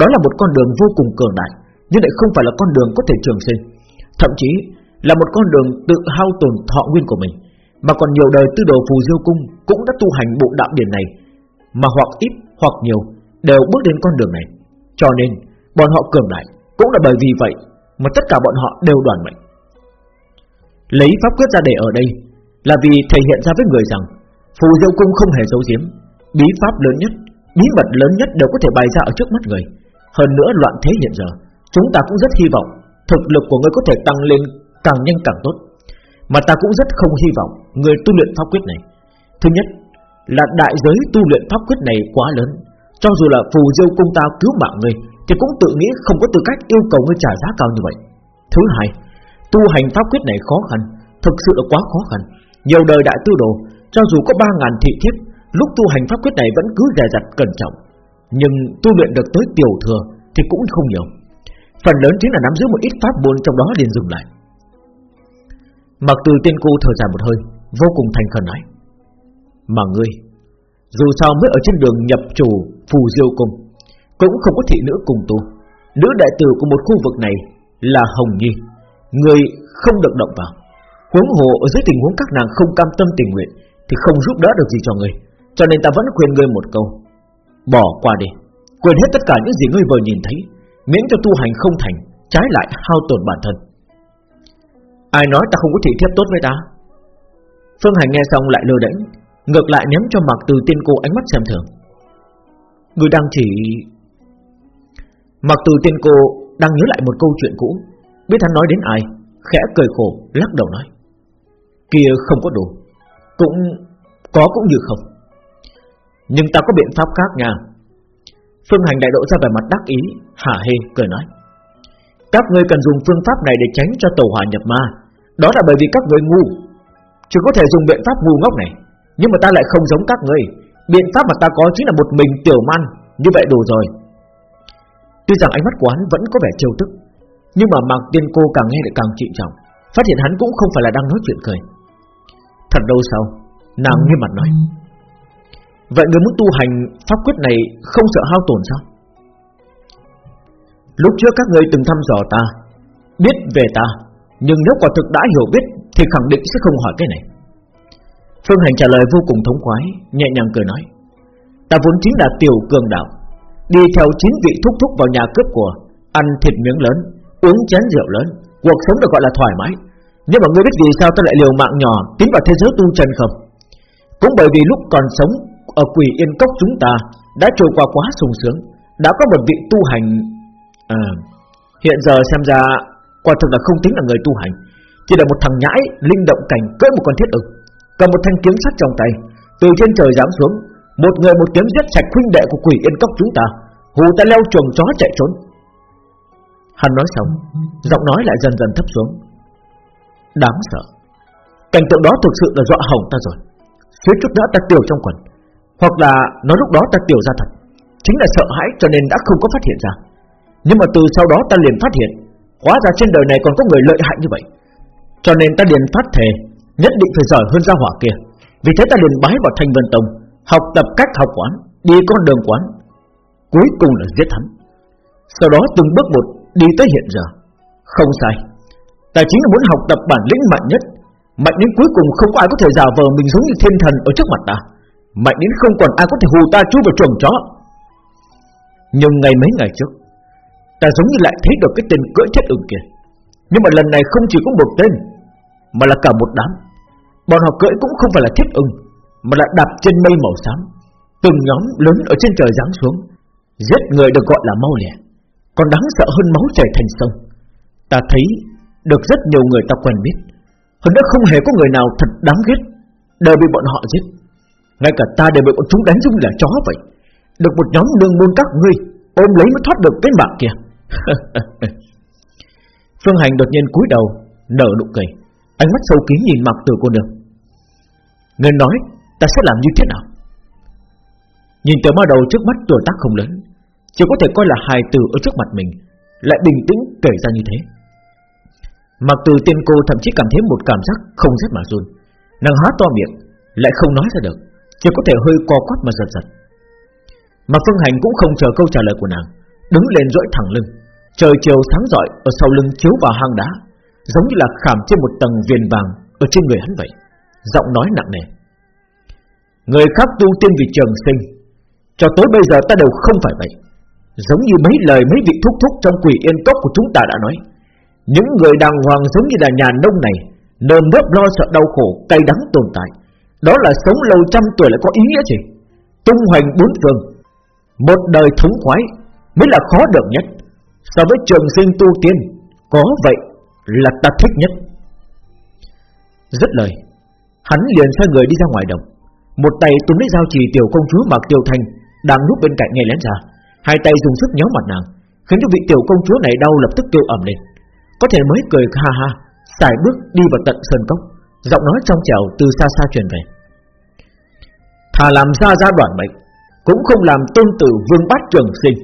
Đó là một con đường vô cùng cường đại, Nhưng lại không phải là con đường có thể trường sinh. Thậm chí là một con đường tự hao tổn thọ nguyên của mình. Mà còn nhiều đời tư đồ phù diêu cung Cũng đã tu hành bộ đạo điển này, Mà hoặc ít hoặc nhiều Đều bước đến con đường này. Cho nên, bọn họ cường đại Cũng là bởi vì vậy Mà tất cả bọn họ đều đoàn mệnh. Lấy pháp quyết ra để ở đây Là vì thể hiện ra với người rằng Phù diêu cung không hề giấu giếm, Bí pháp lớn nhất, Bí mật lớn nhất đều có thể bày ra ở trước mắt người. Hơn nữa loạn thế hiện giờ, Chúng ta cũng rất hy vọng Thực lực của người có thể tăng lên càng nhanh càng tốt. Mà ta cũng rất không hy vọng Người tu luyện pháp quyết này. Thứ nhất là đại giới tu luyện pháp quyết này quá lớn. Cho dù là phù diêu cung ta cứu mạng người, Thì cũng tự nghĩ không có tư cách yêu cầu người trả giá cao như vậy. Thứ hai, Tu hành pháp quyết này khó khăn, Thực sự là quá khó khăn. Nhiều đời đại tư đồ, Cho dù có 3.000 thị thiếp Lúc tu hành pháp quyết này vẫn cứ dè dặt cẩn trọng. Nhưng tu luyện được tới tiểu thừa Thì cũng không nhiều. Phần lớn chính là nắm giữ một ít pháp môn trong đó liền dừng lại. Mặc từ tiên cô thở dài một hơi, Vô cùng thành khẩn nói. Mà ngươi, Dù sao mới ở trên đường nhập chủ Phù diêu cung, Cũng không có thị nữ cùng tu. Nữ đại tử của một khu vực này Là Hồng Nhi, Người không được động vào. Huống hồ ở dưới tình huống các nàng không cam tâm tình nguyện Thì không giúp đỡ được gì cho ngươi, Cho nên ta vẫn khuyên ngươi một câu. Bỏ qua đi, Quên hết tất cả những gì ngươi vừa nhìn thấy, Miễn cho tu hành không thành, Trái lại hao tổn bản thân. Ai nói ta không có thị thiếp tốt với ta? Phương Hành nghe xong lại lơ đễnh, Ngược lại nhắm cho mặc từ tiên cô ánh mắt xem thường. Người đang chỉ Mặc từ tiên cô đang nhớ lại một câu chuyện cũ. Biết hắn nói đến ai, Khẽ cười khổ, lắc đầu nói. Kia không có đủ Cũng có cũng như không. Nhưng ta có biện pháp khác nha. Phương Hành đại độ ra vẻ mặt đắc ý, Hả hê, cười nói. Các ngươi cần dùng phương pháp này để tránh cho tàu hỏa nhập ma. Đó là bởi vì các người ngu. Chỉ có thể dùng biện pháp ngu ngốc này. Nhưng mà ta lại không giống các người, Biện pháp mà ta có chính là một mình tiểu man. Như vậy đủ rồi. Tuy rằng ánh mắt của hắn vẫn có vẻ trêu tức Nhưng mà Mạc Tiên Cô càng nghe lại càng trịnh trọng. Phát hiện hắn cũng không phải là đang nói chuyện cười. Thật đâu sao? Nàng nghiêm mặt nói. Vậy người muốn tu hành pháp quyết này Không sợ hao tổn sao? Lúc trước các người từng thăm dò ta Biết về ta. Nhưng nếu quả thực đã hiểu biết Thì khẳng định sẽ không hỏi cái này. Phương Hành trả lời vô cùng thống khoái Nhẹ nhàng cười nói Ta vốn chính là tiểu cường đạo Đi theo chín vị thúc thúc vào nhà cướp của Ăn thịt miếng lớn Uống chén rượu lớn Cuộc sống được gọi là thoải mái. Nhưng mà ngươi biết vì sao ta lại liều mạng nhỏ Tiến vào thế giới tu chân không? Cũng bởi vì lúc còn sống Ở quỷ yên cốc chúng ta Đã trôi qua quá sung sướng Đã có một vị tu hành à, Hiện giờ xem ra Quả thực là không tính là người tu hành Chỉ là một thằng nhãi linh động cảnh cưỡi một con thiết ực cầm một thanh kiếm sắt trong tay, từ trên trời giáng xuống, một người một kiếm giết sạch huynh đệ của quỷ yên cốc chúng ta, hù ta leo chuồng chó chạy trốn. Hắn nói xong, giọng nói lại dần dần thấp xuống. Đáng sợ. Cảnh tượng đó thực sự là dọa hỏng ta rồi. Suýt chút nữa ta tiểu trong quần, hoặc là nói lúc đó ta tiểu ra thật, chính là sợ hãi cho nên đã không có phát hiện ra. Nhưng mà từ sau đó ta liền phát hiện, hóa ra trên đời này còn có người lợi hại như vậy. Cho nên ta liền phát thề, Nhất định phải giỏi hơn gia hỏa kia. Vì thế ta liền bái vào thanh vân tông, Học tập cách học quán, Đi con đường quán. Cuối cùng là giết hắn. Sau đó từng bước một đi tới hiện giờ. Không sai. Ta chính là muốn học tập bản lĩnh mạnh nhất. Mạnh đến cuối cùng không có ai có thể giả vờ Mình giống như thiên thần ở trước mặt ta. Mạnh đến không còn ai có thể hù ta chui vào chuồng chó. Nhưng ngày mấy ngày trước Ta giống như lại thấy được cái tên cưỡi chết ưng kia. Nhưng mà lần này không chỉ có một tên, Mà là cả một đám. Bọn họ cưỡi cũng không phải là chết ưng, Mà là đạp trên mây màu xám. Từng nhóm lớn ở trên trời giáng xuống, Giết người được gọi là mau lẻ Còn đáng sợ hơn máu chảy thành sông. Ta thấy được rất nhiều người ta quen biết. Hơn nữa không hề có người nào thật đáng ghét, Đều bị bọn họ giết. Ngay cả ta đều bị bọn chúng đánh dung là chó vậy. Được một nhóm đương môn các ngươi Ôm lấy mới thoát được cái mạng kia. Phương Hành đột nhiên cúi đầu, Nở nụ cười. Ánh mắt sâu kín nhìn mặt từ cô nương. Người nói, ta sẽ làm như thế nào? Nhìn từ ma đầu trước mắt tuổi tác không lớn, Chỉ có thể coi là hài từ ở trước mặt mình, Lại bình tĩnh kể ra như thế. Mặc từ tiên cô thậm chí cảm thấy một cảm giác không rét mà run. Nàng há to miệng, Lại không nói ra được, Chỉ có thể hơi co quắp mà giật giật. Mà Phương Hành cũng không chờ câu trả lời của nàng, Đứng lên dỗi thẳng lưng. Trời chiều sáng rọi, ở sau lưng chiếu vào hang đá, Giống như là khảm trên một tầng viền vàng Ở trên người hắn vậy. Giọng nói nặng nề. Người khác tu tiên vì trường sinh, Cho tới bây giờ ta đều không phải vậy. Giống như mấy lời mấy vị thúc thúc Trong quỷ yên cốc của chúng ta đã nói. Những người đàng hoàng giống như là nhà nông này, Nơm nớp lo sợ đau khổ, Cay đắng tồn tại. Đó là sống lâu trăm tuổi lại có ý nghĩa gì? Tung hoành bốn phương. Một đời thống khoái Mới là khó được nhất. So với trường sinh tu tiên, Có vậy là ta thích nhất. Rất lời, Hắn liền xoay người đi ra ngoài đồng. Một tay túm lấy dao chỉ tiểu công chúa mặc Tiêu Thanh Đang núp bên cạnh nghe lén ra. Hai tay dùng sức nhéo mặt nàng, Khiến cho vị tiểu công chúa này đau lập tức kêu ẩm lên. Có thể mới cười ha ha, Xài bước đi vào tận sơn cốc, Giọng nói trong trẻo từ xa xa truyền về. Thà làm ra ra đoạn mệnh, Cũng không làm tôn tử vương bát trường sinh.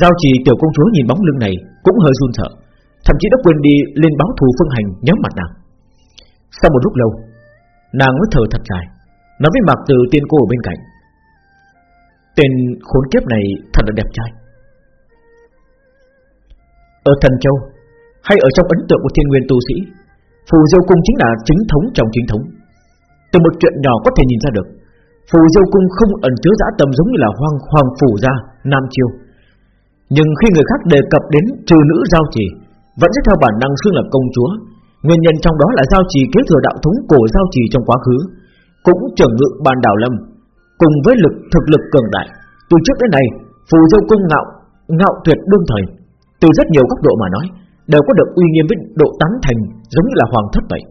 Giao trì tiểu công chúa nhìn bóng lưng này Cũng hơi run sợ Thậm chí đã quên đi lên báo thù phương hành nhóm mặt nàng. Sau một lúc lâu Nàng mới thở thật dài Nói với mặt từ tiên cô ở bên cạnh Tên khốn kiếp này thật là đẹp trai. Ở thần châu Hay ở trong ấn tượng của thiên nguyên tu sĩ Phù Diêu Cung chính là chính thống trong chính thống. Từ một chuyện nhỏ có thể nhìn ra được Phù Diêu Cung không ẩn chứa dã tâm giống như là Hoàng Hoàng Phủ Gia, Nam Chiêu. Nhưng khi người khác đề cập đến trừ nữ giao trì vẫn sẽ theo bản năng xưng là công chúa. Nguyên nhân trong đó là giao trì kế thừa đạo thống cổ giao trì trong quá khứ, cũng trưởng ngự bàn đảo lâm, Cùng với lực thực lực cường đại Từ trước đến nay Phù Diêu Cung ngạo ngạo tuyệt đương thời Từ rất nhiều góc độ mà nói Đều có được uy nghiêm với độ tán thành Giống như là hoàng thất vậy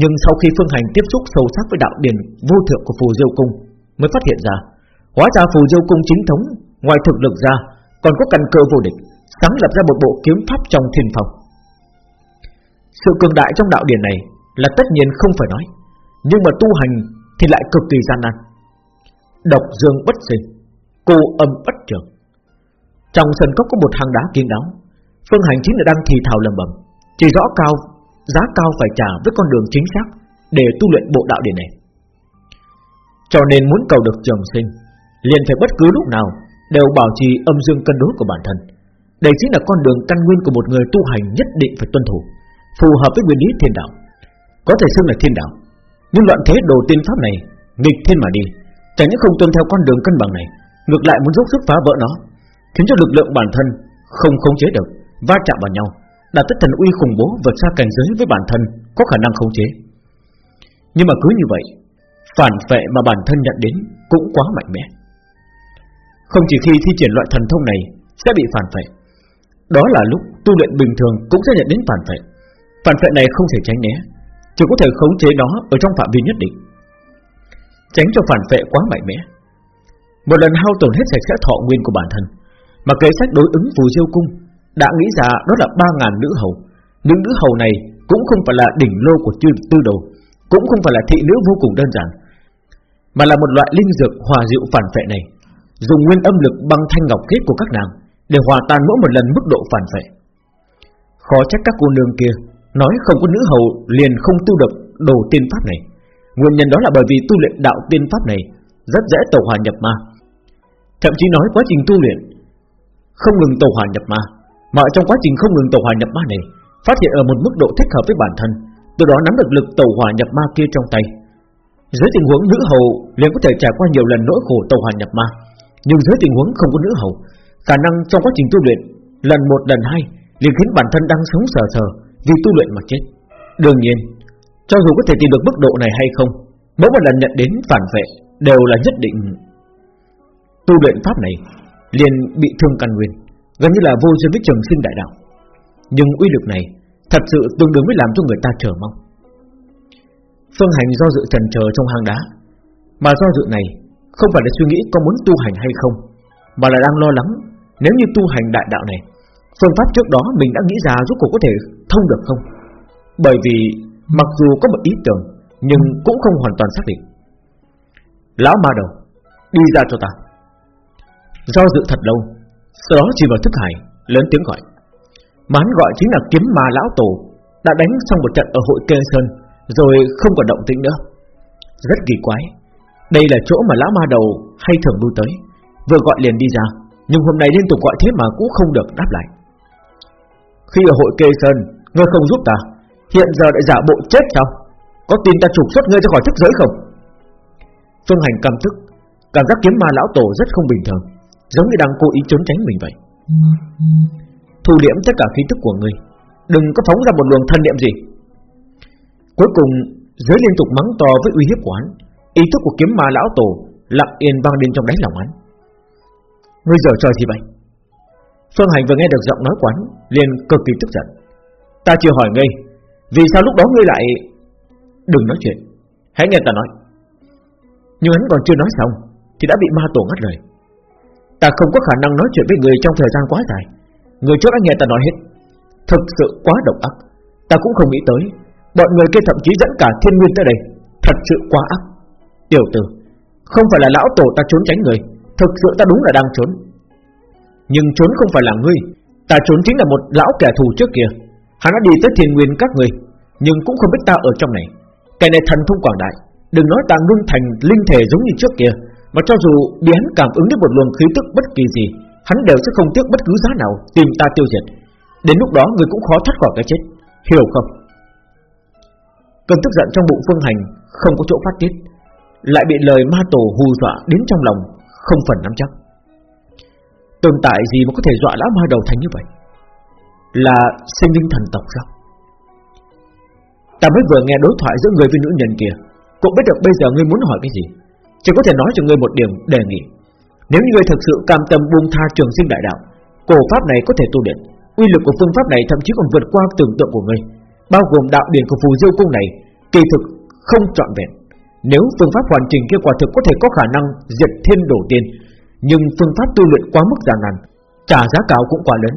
Nhưng sau khi Phương Hành tiếp xúc sâu sắc với đạo điển Vô thượng của Phù Diêu Cung Mới phát hiện ra Hóa ra Phù Diêu Cung chính thống Ngoài thực lực ra còn có căn cơ vô địch, Sáng lập ra một bộ kiếm pháp trong thiên phòng Sự cường đại trong đạo điển này Là tất nhiên không phải nói, Nhưng mà tu hành thì lại cực kỳ gian nan. Độc dương bất sinh, Cô âm bất trường. Trong sân cốc có một hang đá kiên đáo, Phương hành chính là đang thì thào lầm bầm Chỉ rõ cao, Giá cao phải trả với con đường chính xác Để tu luyện bộ đạo điển này. Cho nên muốn cầu được trường sinh, liền phải bất cứ lúc nào Đều bảo trì âm dương cân đối của bản thân. Đây chính là con đường căn nguyên của một người tu hành nhất định phải tuân thủ, Phù hợp với nguyên lý thiên đạo. Có thể xưng là thiên đạo, Nhưng loạn thế đồ tiên pháp này Nghịch thiên mà đi. Chẳng những không tuân theo con đường cân bằng này, Ngược lại muốn dốc sức phá vỡ nó, Khiến cho lực lượng bản thân không khống chế được, Va chạm vào nhau Đạt tới thần uy khủng bố vượt xa cảnh giới với bản thân Có khả năng khống chế. Nhưng mà cứ như vậy, Phản vệ mà bản thân nhận đến Cũng quá mạnh mẽ. Không chỉ khi thi triển loại thần thông này Sẽ bị phản phệ Đó là lúc tu luyện bình thường cũng sẽ nhận đến phản phệ Phản phệ này không thể tránh né Chỉ có thể khống chế nó ở trong phạm vi nhất định. Tránh cho phản phệ quá mạnh mẽ. Một lần hao tổn hết sạch sẽ thọ nguyên của bản thân Mà kế sách đối ứng phù diêu cung Đã nghĩ ra đó là ba ngàn nữ hầu. Những nữ hầu này cũng không phải là đỉnh lô của tư, tư đồ Cũng không phải là thị nữ vô cùng đơn giản Mà là một loại linh dược hòa dịu phản phệ này. Dùng nguyên âm lực băng thanh ngọc kết của các nàng Để hòa tan mỗi một lần mức độ phản vệ. Khó trách các cô nương kia Nói không có nữ hầu liền không tu được đồ tiên pháp này. Nguyên nhân đó là bởi vì tu luyện đạo tiên pháp này Rất dễ tẩu hòa nhập ma. Thậm chí nói quá trình tu luyện Không ngừng tẩu hòa nhập ma, Mà trong quá trình không ngừng tẩu hòa nhập ma này Phát hiện ở một mức độ thích hợp với bản thân, Từ đó nắm được lực tẩu hòa nhập ma kia trong tay. Dưới tình huống nữ hầu liền có thể trải qua nhiều lần nỗi khổ tẩu hòa nhập ma. Nhưng dưới tình huống không có nữ hầu, Khả năng trong quá trình tu luyện, Lần một, lần hai liền khiến bản thân đang sống sờ sờ Vì tu luyện mà chết. Đương nhiên, cho dù có thể tìm được mức độ này hay không, Mỗi một lần nhận đến phản vệ Đều là nhất định. Tu luyện pháp này liền bị thương căn nguyên, Gần như là vô duyên với trường sinh đại đạo. Nhưng uy lực này Thật sự tương đương với làm cho người ta chờ mong. Phương hành do dự trần chờ trong hang đá, Mà do dự này không phải là suy nghĩ có muốn tu hành hay không, Mà là đang lo lắng Nếu như tu hành đại đạo này, Phương pháp trước đó mình đã nghĩ ra rốt cuộc có thể thông được không? Bởi vì Mặc dù có một ý tưởng, Nhưng cũng không hoàn toàn xác định. Lão ma đầu, Đi ra cho ta. Do dự thật lâu, Sau đó chỉ vào thức hải, Lớn tiếng gọi. Mán gọi chính là kiếm ma lão tổ, Đã đánh xong một trận ở hội kê sơn, Rồi không còn động tĩnh nữa. Rất kỳ quái đây là chỗ mà lão ma đầu hay thường lui tới. Vừa gọi liền đi ra, Nhưng hôm nay liên tục gọi thế mà cũng không được đáp lại. Khi ở hội kê sơn, Ngươi không giúp ta, Hiện giờ lại giả bộ chết sao? Có tin ta trục xuất ngươi ra khỏi thức giới không? Phương Hành cảm thức Cảm giác kiếm ma lão tổ rất không bình thường, Giống như đang cố ý trốn tránh mình vậy. Thu liễm tất cả khí tức của ngươi, Đừng có phóng ra một luồng thân niệm gì. Cuối cùng, Giới liên tục mắng to với uy hiếp của hắn Ý thức của kiếm ma lão tổ Lặng yên vang lên trong đáy lòng hắn. Ngươi giờ trò gì vậy? Phương Hành vừa nghe được giọng nói quán liền cực kỳ tức giận. Ta chưa hỏi ngươi, vì sao lúc đó ngươi lại Đừng nói chuyện? Hãy nghe ta nói. Nhưng hắn còn chưa nói xong, Thì đã bị ma tổ ngắt lời. Ta không có khả năng nói chuyện với người trong thời gian quá dài. Người trước đã nghe ta nói hết. Thực sự quá độc ác. Ta cũng không nghĩ tới, Bọn người kia thậm chí dẫn cả thiên nguyên tới đây. Thật sự quá ác. Tiểu tử, Không phải là lão tổ ta trốn tránh người, Thực sự ta đúng là đang trốn. Nhưng trốn không phải là ngươi, Ta trốn chính là một lão kẻ thù trước kia. Hắn đã đi tới thiên nguyên các người Nhưng cũng không biết ta ở trong này. Cái này thần thông quảng đại, Đừng nói ta ngưng thành linh thể giống như trước kia, Mà cho dù bị hắn cảm ứng đến một luồng khí tức bất kỳ gì, Hắn đều sẽ không tiếc bất cứ giá nào Tìm ta tiêu diệt. Đến lúc đó người cũng khó thoát khỏi cái chết, Hiểu không? Cơn tức giận trong bụng phương hành Không có chỗ phát tiết. Lại bị lời ma tổ hù dọa đến trong lòng, Không phần nắm chắc. Tồn tại gì mà có thể dọa lão ma đầu thành như vậy? Là sinh linh thần tộc sao? Ta mới vừa nghe đối thoại giữa người với nữ nhân kia, Cũng biết được bây giờ ngươi muốn hỏi cái gì. Chỉ có thể nói cho ngươi một điểm đề nghị. Nếu như ngươi thực sự cam tâm buông tha trường sinh đại đạo, Cổ pháp này có thể tu luyện. Uy lực của phương pháp này thậm chí còn vượt qua tưởng tượng của ngươi, Bao gồm đạo điển của phù diêu cung này, Kỳ thực không trọn vẹn. Nếu phương pháp hoàn chỉnh kia quả thực có thể có khả năng Diệt thiên đổ tiên Nhưng phương pháp tu luyện quá mức gian nan Trả giá cao cũng quá lớn.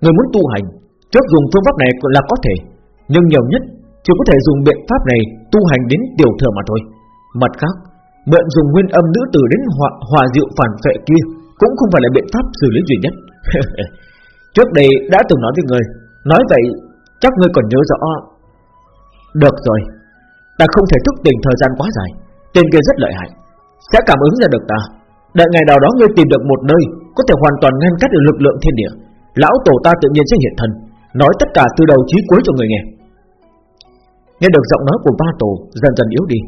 Người muốn tu hành Trước dùng phương pháp này là có thể Nhưng nhiều nhất chỉ có thể dùng biện pháp này Tu hành đến tiểu thừa mà thôi. Mặt khác Mượn dùng nguyên âm nữ tử đến hòa, hòa dịu phản phệ kia Cũng không phải là biện pháp xử lý duy nhất. Trước đây đã từng nói với người Nói vậy chắc ngươi còn nhớ rõ. Được rồi. Ta không thể thức tỉnh thời gian quá dài. Tên kia rất lợi hại. Sẽ cảm ứng ra được ta. Đợi ngày nào đó ngươi tìm được một nơi, Có thể hoàn toàn ngăn cắt được lực lượng thiên địa. Lão tổ ta tự nhiên sẽ hiện thân, Nói tất cả từ đầu chí cuối cho người nghe. Nghe được giọng nói của ba tổ, Dần dần yếu đi.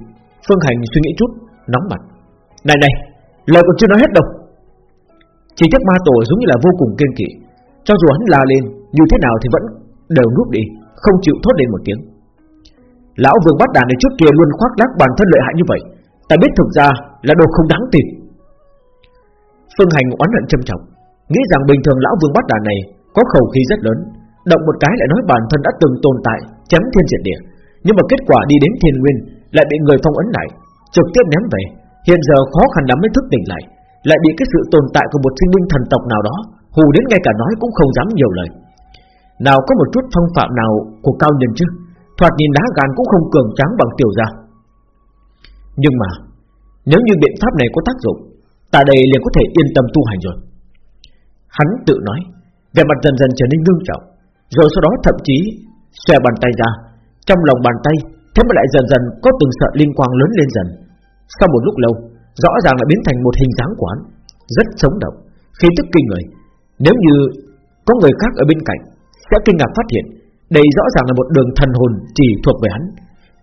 Phương Hành suy nghĩ chút, Nóng mặt. Này này, Lời còn chưa nói hết đâu. Chỉ tiếc ma tổ giống như là vô cùng kiên kỵ. Cho dù hắn la lên, Như thế nào thì vẫn đều núp đi, Không chịu thốt lên một tiếng. Lão vương bắt đàn này trước kia luôn khoác lác bản thân lợi hại như vậy. Ta biết thực ra là đồ không đáng tin. Phương Hành oán hận trầm trọng, Nghĩ rằng bình thường lão vương bắt đàn này Có khẩu khí rất lớn, Động một cái lại nói bản thân đã từng tồn tại, Chém thiên diệt địa. Nhưng mà kết quả đi đến thiên nguyên, Lại bị người phong ấn lại, Trực tiếp ném về. Hiện giờ khó khăn lắm mới thức tỉnh lại Lại bị cái sự tồn tại của một sinh linh thần tộc nào đó, Hù đến ngay cả nói cũng không dám nhiều lời. Nào có một chút phong phạm nào Của cao nhân chứ? Thoạt nhìn đá gan cũng không cường tráng bằng tiểu gia. Nhưng mà, Nếu như biện pháp này có tác dụng, Tại đây liền có thể yên tâm tu hành rồi. Hắn tự nói Về mặt dần dần trở nên ngưng trọng, Rồi sau đó thậm chí Xòe bàn tay ra, Trong lòng bàn tay, Thế mà lại dần dần có từng sợ linh quang lớn lên dần. Sau một lúc lâu, Rõ ràng là biến thành một hình dáng quán, Rất sống động Khi tức kinh người. Nếu như có người khác ở bên cạnh, Sẽ kinh ngạc phát hiện đây rõ ràng là một đường thần hồn chỉ thuộc về hắn.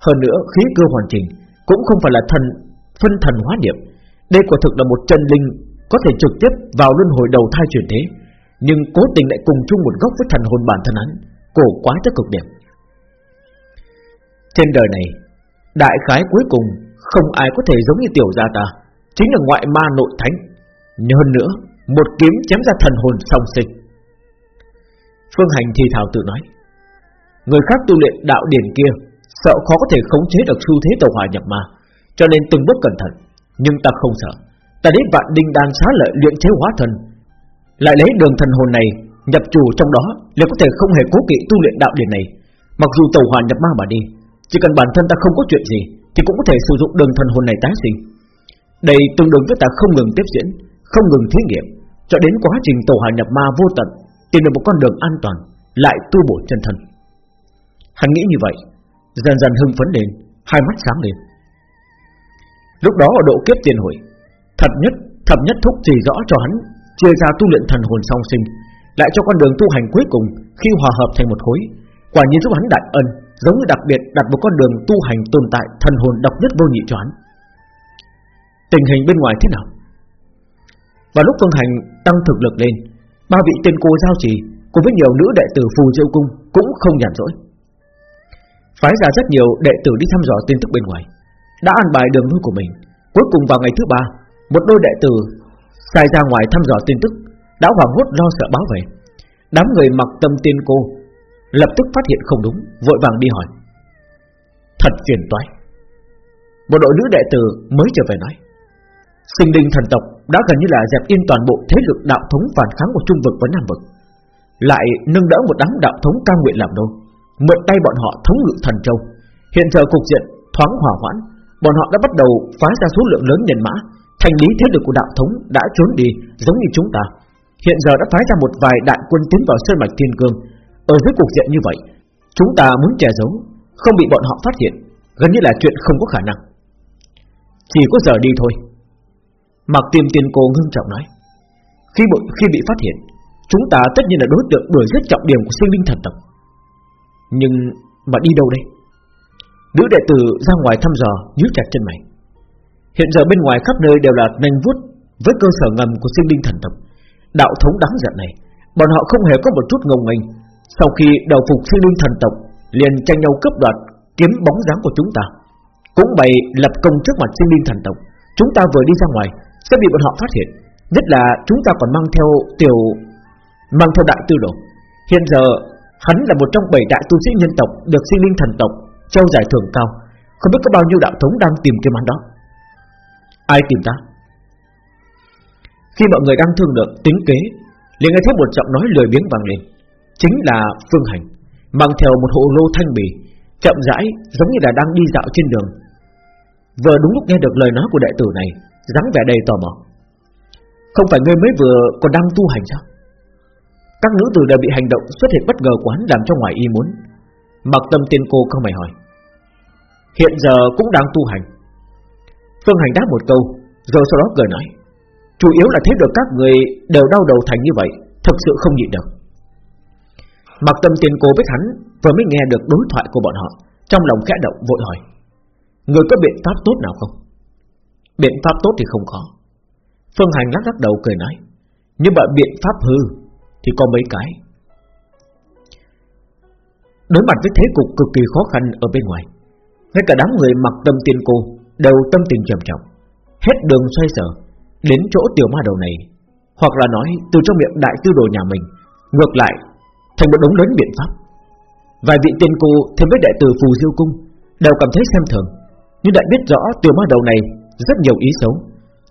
Hơn nữa, khí cơ hoàn chỉnh Cũng không phải là thần, phân thần hóa niệm. Đây quả thực là một chân linh Có thể trực tiếp vào luân hồi đầu thai chuyển thế, Nhưng cố tình lại cùng chung một gốc với thần hồn bản thân hắn, Cổ quá tới cực điểm. Trên đời này, Đại khái cuối cùng Không ai có thể giống như tiểu gia ta, Chính là ngoại ma nội thánh. Hơn nữa, Một kiếm chém ra thần hồn song sinh. Phương Hành thì thảo tự nói Người khác tu luyện đạo điển kia, Sợ khó có thể khống chế được xu thế tàu hỏa nhập ma, Cho nên từng bước cẩn thận. Nhưng ta không sợ, Ta đến vạn đinh đan xá lợi luyện chế hóa thần Lại lấy đường thần hồn này Nhập chủ trong đó Liền có thể không hề cố kỵ tu luyện đạo điển này. Mặc dù tàu hỏa nhập ma mà đi, chỉ cần bản thân ta không có chuyện gì Thì cũng có thể sử dụng đường thần hồn này tái sinh. Đây tương đương với ta không ngừng tiếp diễn, Không ngừng thí nghiệm, Cho đến quá trình tàu hòa nhập ma vô tận, Tìm được một con đường an toàn, Lại tu bổ chân thân. Hắn nghĩ như vậy Dần dần hưng phấn lên Hai mắt sáng lên Lúc đó ở độ kiếp tiền hội Thật nhất thập nhất thúc chỉ rõ cho hắn Chia ra tu luyện thần hồn song sinh Lại cho con đường tu hành cuối cùng Khi hòa hợp thành một khối Quả nhiên giúp hắn đại ân giống như đặc biệt đặt một con đường tu hành tồn tại thần hồn độc nhất vô nhị cho hắn. Tình hình bên ngoài thế nào? Và lúc Phương Hành tăng thực lực lên, ba vị tên cô giao trì cùng với nhiều nữ đệ tử phù diêu cung cũng không nhàn rỗi. Phái ra rất nhiều đệ tử đi thăm dò tin tức bên ngoài, đã an bài đường lui của mình. Cuối cùng vào ngày thứ ba, một đôi đệ tử sai ra ngoài thăm dò tin tức, đã hoảng hốt lo sợ báo về. Đám người mặc tâm tiên cô Lập tức phát hiện không đúng Vội vàng đi hỏi. Thật phiền toái. Một đội nữ đệ tử mới trở về nói. Sinh linh thần tộc đã gần như là dẹp yên toàn bộ thế lực đạo thống phản kháng của Trung vực và Nam vực Lại nâng đỡ một đám đạo thống cao nguyện làm đô Mượn tay bọn họ thống ngự thần châu. Hiện giờ cục diện thoáng hòa hoãn Bọn họ đã bắt đầu phá ra số lượng lớn nhân mã Thành lý thế lực của đạo thống đã trốn đi giống như chúng ta. Hiện giờ đã phái ra một vài đại quân tiến vào sơn mạch thiên cương. Ở dưới cục diện như vậy Chúng ta muốn che giấu Không bị bọn họ phát hiện Gần như là chuyện không có khả năng. Chỉ có giờ đi thôi. Mặc Tiêm Tiên Cô ngưng trọng nói Khi bị, khi bị phát hiện Chúng ta tất nhiên là đối tượng đuổi giết trọng điểm của sinh linh thần tộc. Nhưng mà đi đâu đây? Nữ đệ tử ra ngoài thăm dò nhíu chặt chân mày. Hiện giờ bên ngoài khắp nơi đều là nanh vuốt Với cơ sở ngầm của sinh linh thần tộc. Đạo thống đáng giận này Bọn họ không hề có một chút ngông nghênh. Sau khi đầu phục sinh linh thần tộc liền tranh nhau cướp đoạt kiếm bóng dáng của chúng ta, cũng bày lập công trước mặt sinh linh thần tộc, Chúng ta vừa đi ra ngoài Sẽ bị bọn họ phát hiện. Nhất là chúng ta còn mang theo tiểu Mang theo đại tư đồ. Hiện giờ hắn là một trong bảy đại tu sĩ nhân tộc Được sinh linh thần tộc, trao giải thưởng cao. Không biết có bao nhiêu đạo thống đang tìm kiếm hắn đó. Ai tìm ta? Khi mọi người đang thương lượng tính kế, liền nghe thấy một giọng nói lười biếng vang lên. Chính là Phương Hành, Mang theo một hộ lô thanh bì, Chậm rãi giống như là đang đi dạo trên đường. Vừa đúng lúc nghe được lời nói của đệ tử này, dáng vẻ đầy tò mò. Không phải ngươi mới vừa còn đang tu hành sao? Các nữ tử đều bị hành động xuất hiện bất ngờ của hắn Làm cho ngoài ý muốn. Mặc tâm tiên cô không mày hỏi. Hiện giờ cũng đang tu hành. Phương Hành đáp một câu, Rồi sau đó cười nói. Chủ yếu là thấy được các người đều đau đầu thành như vậy, Thực sự không nhịn được. Mặc tâm tiên cô biết hắn Vừa mới nghe được đối thoại của bọn họ, Trong lòng khẽ động vội hỏi. Người có biện pháp tốt nào không? Biện pháp tốt thì không có. Phương Hành lắc lắc đầu cười nói. Nhưng mà biện pháp hư thì có mấy cái. Đối mặt với thế cục cực kỳ khó khăn ở bên ngoài, Ngay cả đám người mặc tâm tiên cô Đều tâm tình trầm trọng, Hết đường xoay sở, Đến chỗ tiểu ma đầu này, Hoặc là nói từ trong miệng đại tư đồ nhà mình, Ngược lại thành một đống lớn biện pháp. Vài vị tiên cô thêm với đại tử phù diêu cung Đều cảm thấy xem thường, Nhưng đã biết rõ tiểu ma đầu này Rất nhiều ý xấu,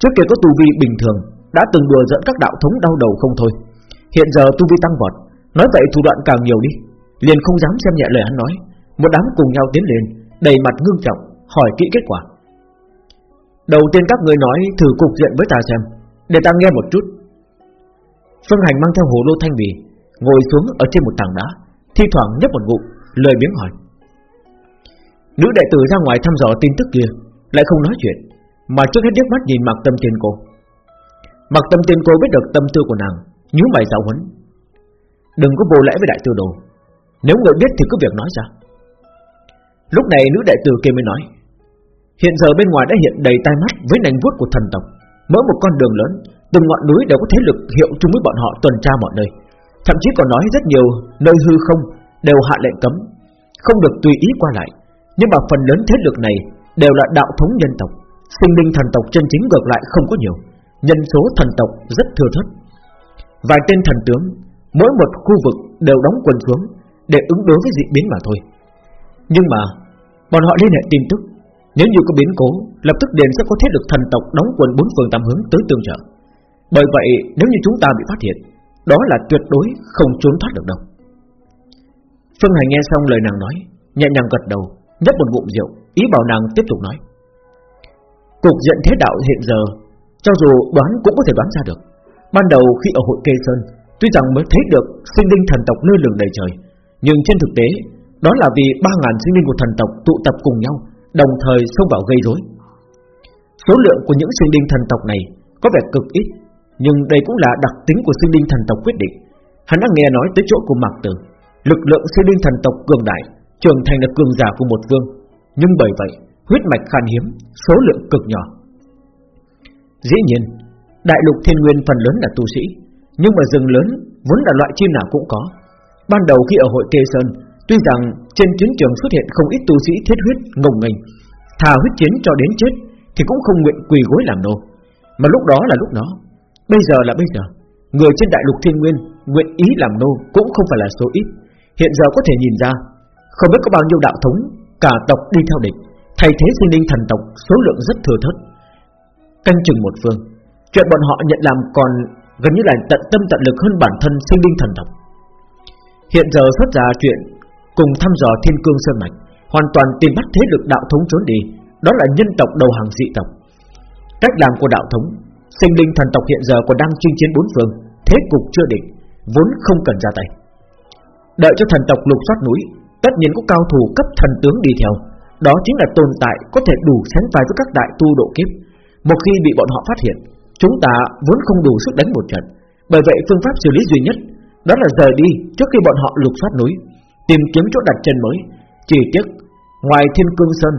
Trước kia có tu vi bình thường, Đã từng đùa dẫn các đạo thống đau đầu không thôi. Hiện giờ tu vi tăng vọt. Nói vậy thủ đoạn càng nhiều đi, Liền không dám xem nhẹ lời hắn nói. Một đám cùng nhau tiến lên, Đầy mặt ngưng trọng, Hỏi kỹ kết quả. Đầu tiên các người nói thử cục diện với ta xem, Để ta nghe một chút. Phương Hành mang theo hồ lô thanh bì, Ngồi xuống ở trên một tảng đá, Thi thoảng nhấp một ngụm Lời biếng hỏi. Nữ đệ tử ra ngoài thăm dò tin tức kia, Lại không nói chuyện, Mà trước hết liếc mắt nhìn mặc tâm tiền cô. Mặc tâm tiền cô biết được tâm tư của nàng nhíu mày giáo huấn. Đừng có vô lễ với đại tư đồ. Nếu người biết thì cứ việc nói ra. Lúc này nữ đại tử kia mới nói, Hiện giờ bên ngoài đã hiện đầy tai mắt với nành vuốt của thần tộc. Mỗi một con đường lớn, Từng ngọn núi đều có thế lực hiệu chung với bọn họ tuần tra mọi nơi. Thậm chí còn nói rất nhiều Nơi hư không đều hạ lệnh cấm, Không được tùy ý qua lại. Nhưng mà phần lớn thế lực này Đều là đạo thống nhân tộc, Sinh linh thần tộc chân chính ngược lại không có nhiều. Nhân số thần tộc rất thừa thất Vài tên thần tướng, Mỗi một khu vực đều đóng quân xuống Để ứng đối với dị biến mà thôi. Nhưng mà, Bọn họ liên hệ tin tức. Nếu như có biến cố, Lập tức liền sẽ có thiết lực thần tộc đóng quân bốn phương tam hướng tới tương trợ. Bởi vậy, nếu như chúng ta bị phát hiện, Đó là tuyệt đối không trốn thoát được đâu. Phương Hành nghe xong lời nàng nói, Nhẹ nhàng gật đầu, Nhấp một ngụm rượu, Ý bảo nàng tiếp tục nói. Cục diện thế đạo hiện giờ, Cho dù đoán cũng có thể đoán ra được. Ban đầu khi ở hội Kê Sơn Tuy rằng mới thấy được sinh linh thần tộc nơi lường đầy trời Nhưng trên thực tế Đó là vì 3.000 sinh linh của thần tộc tụ tập cùng nhau đồng thời xông vào gây rối. Số lượng của những sinh linh thần tộc này có vẻ cực ít, nhưng đây cũng là đặc tính của sinh linh thần tộc quyết định. Hắn đã nghe nói tới chỗ của Mạc Tử, lực lượng sinh linh thần tộc cường đại, trưởng thành là cường giả của một vương, nhưng bởi vậy huyết mạch khan hiếm, số lượng cực nhỏ. Dĩ nhiên, đại lục thiên nguyên phần lớn là tu sĩ, nhưng mà rừng lớn vốn là loại chim nào cũng có. Ban đầu khi ở hội Kê Sơn, Tuy rằng trên chiến trường xuất hiện không ít tu sĩ thiết huyết ngồng ngành thà huyết chiến cho đến chết thì cũng không nguyện quỳ gối làm nô. Mà lúc đó là lúc đó, bây giờ là bây giờ, người trên đại lục thiên nguyên nguyện ý làm nô cũng không phải là số ít. Hiện giờ có thể nhìn ra, không biết có bao nhiêu đạo thống cả tộc đi theo địch, thay thế sinh linh thần tộc số lượng rất thừa thớt. Canh chừng một phương, chuyện bọn họ nhận làm còn gần như là tận tâm tận lực hơn bản thân sinh linh thần tộc. Hiện giờ xuất ra chuyện cùng thăm dò Thiên Cương Sơn mạch, hoàn toàn tìm bắt thế lực đạo thống trốn đi, đó là nhân tộc đầu hàng dị tộc. Cách làm của đạo thống, sinh linh thần tộc hiện giờ còn đang chinh chiến bốn phương, thế cục chưa định, vốn không cần ra tay. Đợi cho thần tộc lục soát núi, tất nhiên có cao thủ cấp thần tướng đi theo, đó chính là tồn tại có thể đủ sánh vai với các đại tu độ kiếp. Một khi bị bọn họ phát hiện, chúng ta vốn không đủ sức đánh một trận, bởi vậy phương pháp xử lý duy nhất đó là rời đi trước khi bọn họ lục soát núi, tìm kiếm chỗ đặt chân mới. Chỉ tiếc, ngoài Thiên Cương Sơn,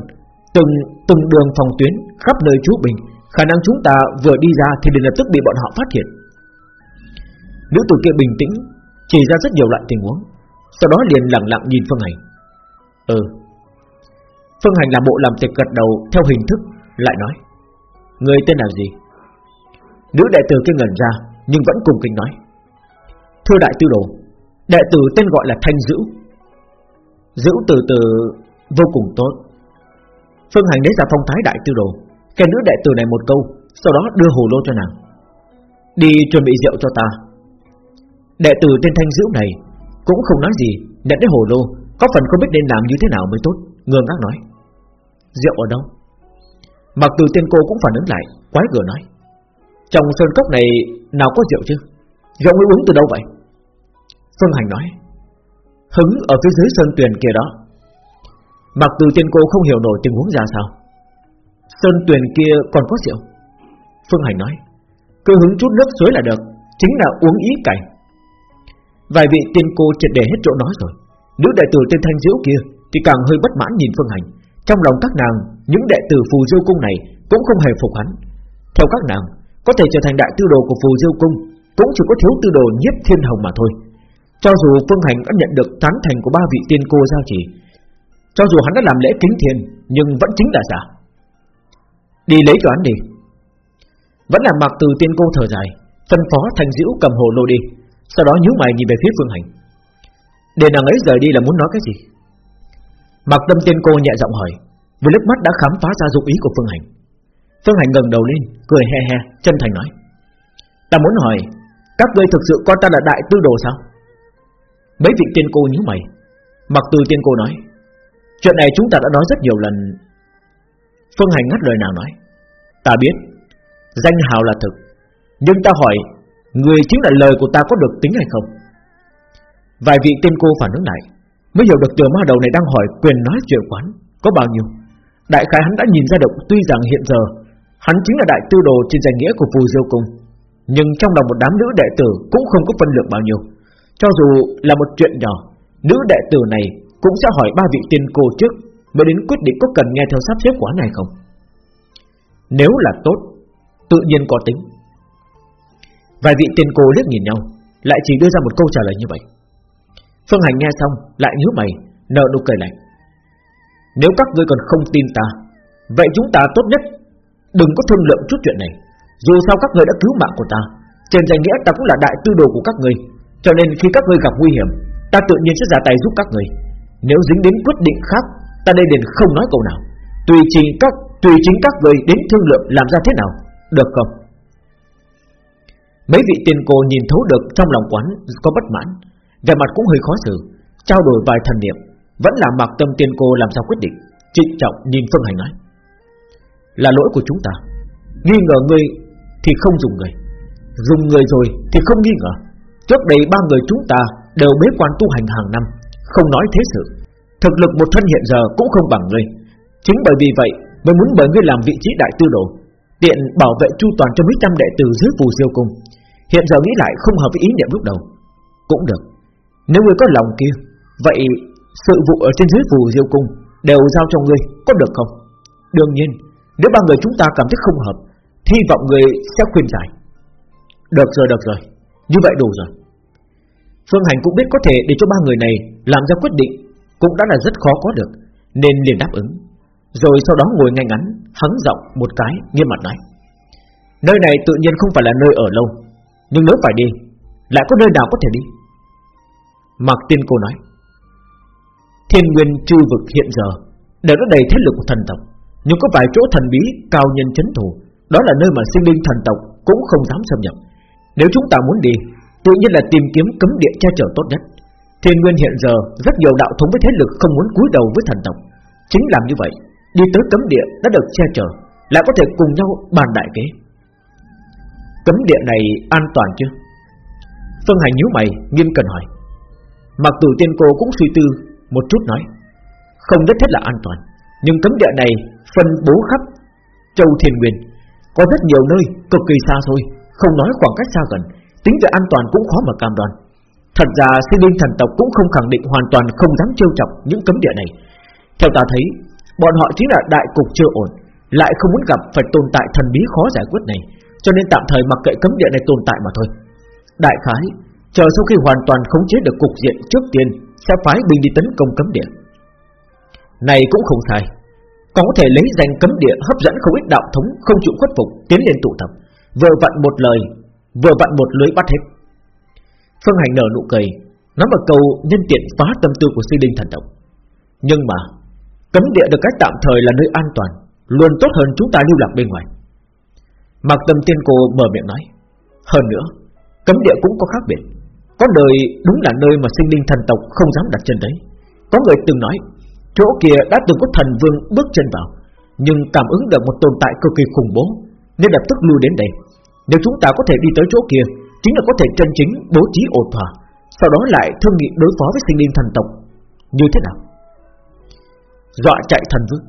từng từng đường phòng tuyến khắp nơi trú bình, khả năng chúng ta vừa đi ra thì liền lập tức bị bọn họ phát hiện. Nữ tử kia bình tĩnh, chỉ ra rất nhiều loại tình huống, sau đó liền lặng lặng nhìn Phương Hành. Ừ. Phương Hành làm bộ làm tịch gật đầu theo hình thức, lại nói: Người tên là gì Nữ đệ tử kia ngẩn ra, Nhưng vẫn cùng kính nói. Thưa đại tư đồ, Đệ tử tên gọi là Thanh Dữ. Dữ từ từ vô cùng tốt. Phương Hành lấy ra phong thái đại tư đồ Kẻ nữ đệ tử này một câu, Sau đó đưa hồ lô cho nàng. Đi chuẩn bị rượu cho ta. Đệ tử tên Thanh Dữ này Cũng không nói gì, Nhận lấy hồ lô, Có phần không biết nên làm như thế nào mới tốt Ngương ngác nói. Rượu ở đâu? Mặc từ tên cô cũng phản ứng lại, Quái gở nói. Trong sơn cốc này nào có rượu chứ? Rượu mới uống từ đâu vậy? Phương Hành nói, Hứng ở phía dưới sơn tuyền kia đó. Mặc từ tiên cô không hiểu nổi tình huống ra sao, Sơn tuyền kia còn có rượu. Phương Hành nói, Cứ hứng chút nước suối là được, Chính là uống ý cảnh Vài vị tiên cô triệt để hết chỗ nói rồi. Nữ đại tử tên Thanh Diễu kia Thì càng hơi bất mãn nhìn Phương Hành. Trong lòng các nàng, Những đệ tử phù diêu cung này Cũng không hề phục hắn. Theo các nàng có thể trở thành đại tư đồ của phù diêu cung, Cũng chỉ có thiếu tư đồ nhiếp thiên hồng mà thôi. Cho dù Phương Hành đã nhận được tán thành của ba vị tiên cô giao chỉ, Cho dù hắn đã làm lễ kính thiên, Nhưng vẫn chính là giả. Đi lấy cho hắn đi. Vẫn là mặc từ tiên cô thở dài, Phân phó Thanh Diễu cầm hồ lô đi, Sau đó nhíu mày nhìn về phía Phương Hành. Để nàng ấy rời đi là muốn nói cái gì? Mặc tâm tiên cô nhẹ giọng hỏi Vừa lúc mắt đã khám phá ra dụng ý của Phương Hành. Phương Hành ngẩng đầu lên, Cười he he, chân thành nói. Ta muốn hỏi, Các ngươi thực sự coi ta là đại tư đồ sao? Mấy vị tiên cô nhíu mày. Mặc từ tiên cô nói, Chuyện này chúng ta đã nói rất nhiều lần. Phương Hành ngắt lời nàng nói, Ta biết, Danh hào là thực, Nhưng ta hỏi, Người chính là lời của ta có được tính hay không? Vài vị tiên cô phản ứng lại, Mới hiểu được tiểu ma đầu này đang hỏi quyền nói chuyện quán Có bao nhiêu. Đại khái hắn đã nhìn ra được, Tuy rằng hiện giờ Hắn chính là đại tư đồ trên danh nghĩa của phù diêu cung. Nhưng trong lòng một đám nữ đệ tử Cũng không có phân lượng bao nhiêu. Cho dù là một chuyện nhỏ, Nữ đệ tử này cũng sẽ hỏi ba vị tiên cô trước Mới đến quyết định có cần nghe theo sắp xếp quả này không. Nếu là tốt, Tự nhiên có tính. Vài vị tiên cô liếc nhìn nhau, Lại chỉ đưa ra một câu trả lời như vậy. Phương Hành nghe xong lại nhíu mày Nợ nụ cười lạnh. Nếu các ngươi còn không tin ta, Vậy chúng ta tốt nhất Đừng có thương lượng chút chuyện này. Dù sao các người đã cứu mạng của ta Trên danh nghĩa ta cũng là đại tư đồ của các người, Cho nên khi các người gặp nguy hiểm Ta tự nhiên sẽ ra tay giúp các người. Nếu dính đến quyết định khác Ta đây liền không nói câu nào. Tùy chính các tùy chính các người đến thương lượng làm ra thế nào Được không? Mấy vị tiền cô nhìn thấu được trong lòng quán có bất mãn về mặt cũng hơi khó xử Trao đổi vài thần niệm Vẫn là mặc tâm tiên cô làm sao quyết định Trịnh trọng nhìn Phương Hành nói. Là lỗi của chúng ta. Nghi ngờ người thì không dùng người. Dùng người rồi thì không nghi ngờ. Trước đây ba người chúng ta Đều bế quan tu hành hàng năm, Không nói thế sự. Thực lực một thân hiện giờ cũng không bằng ngươi. Chính bởi vì vậy mới muốn bởi ngươi làm vị trí đại tư đồ, Tiện bảo vệ chu toàn cho mấy trăm đệ tử dưới phù diêu cung. Hiện giờ nghĩ lại không hợp với ý niệm lúc đầu. Cũng được. Nếu ngươi có lòng kia, Vậy sự vụ ở trên dưới phù diêu cung Đều giao cho ngươi, có được không? Đương nhiên nếu ba người chúng ta cảm thấy không hợp, Hy vọng người sẽ khuyên giải. Được rồi được rồi. Như vậy đủ rồi. Phương Hành cũng biết có thể để cho ba người này Làm ra quyết định Cũng đã là rất khó có được, Nên liền đáp ứng. Rồi sau đó ngồi ngay ngắn, Hắng giọng một cái, nghiêm mặt nói. Nơi này tự nhiên không phải là nơi ở lâu, Nhưng nếu phải đi, Lại có nơi nào có thể đi? Mạc Tiên Cô nói. Thiên nguyên chư vực hiện giờ Đều đã đầy thế lực của thần tộc. Nhưng có vài chỗ thần bí cao nhân chấn thủ. Đó là nơi mà sinh linh thần tộc Cũng không dám xâm nhập. Nếu chúng ta muốn đi, Tự nhiên là tìm kiếm cấm địa che chở tốt nhất. Thiên nguyên hiện giờ Rất nhiều đạo thống với thế lực không muốn cúi đầu với thần tộc. Chính làm như vậy, Đi tới cấm địa đã được che chở, Lại có thể cùng nhau bàn đại kế. Cấm địa này an toàn chứ? Phương Hành nhíu mày, nghiêm cần hỏi. Mặc dù tiên cô cũng suy tư một chút nói, Không nhất thiết là an toàn, Nhưng cấm địa này phân bố khắp Châu Thiên Nguyên. Có rất nhiều nơi cực kỳ xa xôi, Không nói khoảng cách xa gần, Tính về an toàn cũng khó mà cam đoan. Thật ra, sinh linh thần tộc cũng không khẳng định hoàn toàn không dám trêu chọc những cấm địa này. Theo ta thấy, Bọn họ chính là đại cục chưa ổn, Lại không muốn gặp phải tồn tại thần bí khó giải quyết này, Cho nên tạm thời mặc kệ cấm địa này tồn tại mà thôi. Đại khái, Chờ sau khi hoàn toàn khống chế được cục diện trước tiên, Sẽ phái binh đi tấn công cấm địa. Này cũng không sai. Còn có thể lấy danh cấm địa hấp dẫn không ít đạo thống, Không chịu khuất phục, tiến lên tụ tập. Vừa vặn một lời, Vừa vặn một lưới bắt hết. Phương Hành nở nụ cười, Nói một câu nhân tiện phá tâm tư của sư linh thần tộc. Nhưng mà, Cấm địa được cách tạm thời là nơi an toàn, Luôn tốt hơn chúng ta lưu lạc bên ngoài. Mạc Tâm Tiên Cô mở miệng nói, Hơn nữa, Cấm địa cũng có khác biệt. Có đời đúng là nơi mà sinh linh thần tộc không dám đặt chân tới. Có người từng nói Chỗ kia đã từng có thần vương bước chân vào, Nhưng cảm ứng được một tồn tại cực kỳ khủng bố, Nên lập tức lui đến đây. Nếu chúng ta có thể đi tới chỗ kia, Chính là có thể chân chính bố trí ổn thỏa, Sau đó lại thương nghị đối phó với sinh linh thần tộc. Như thế nào? Dọa chạy thần vương.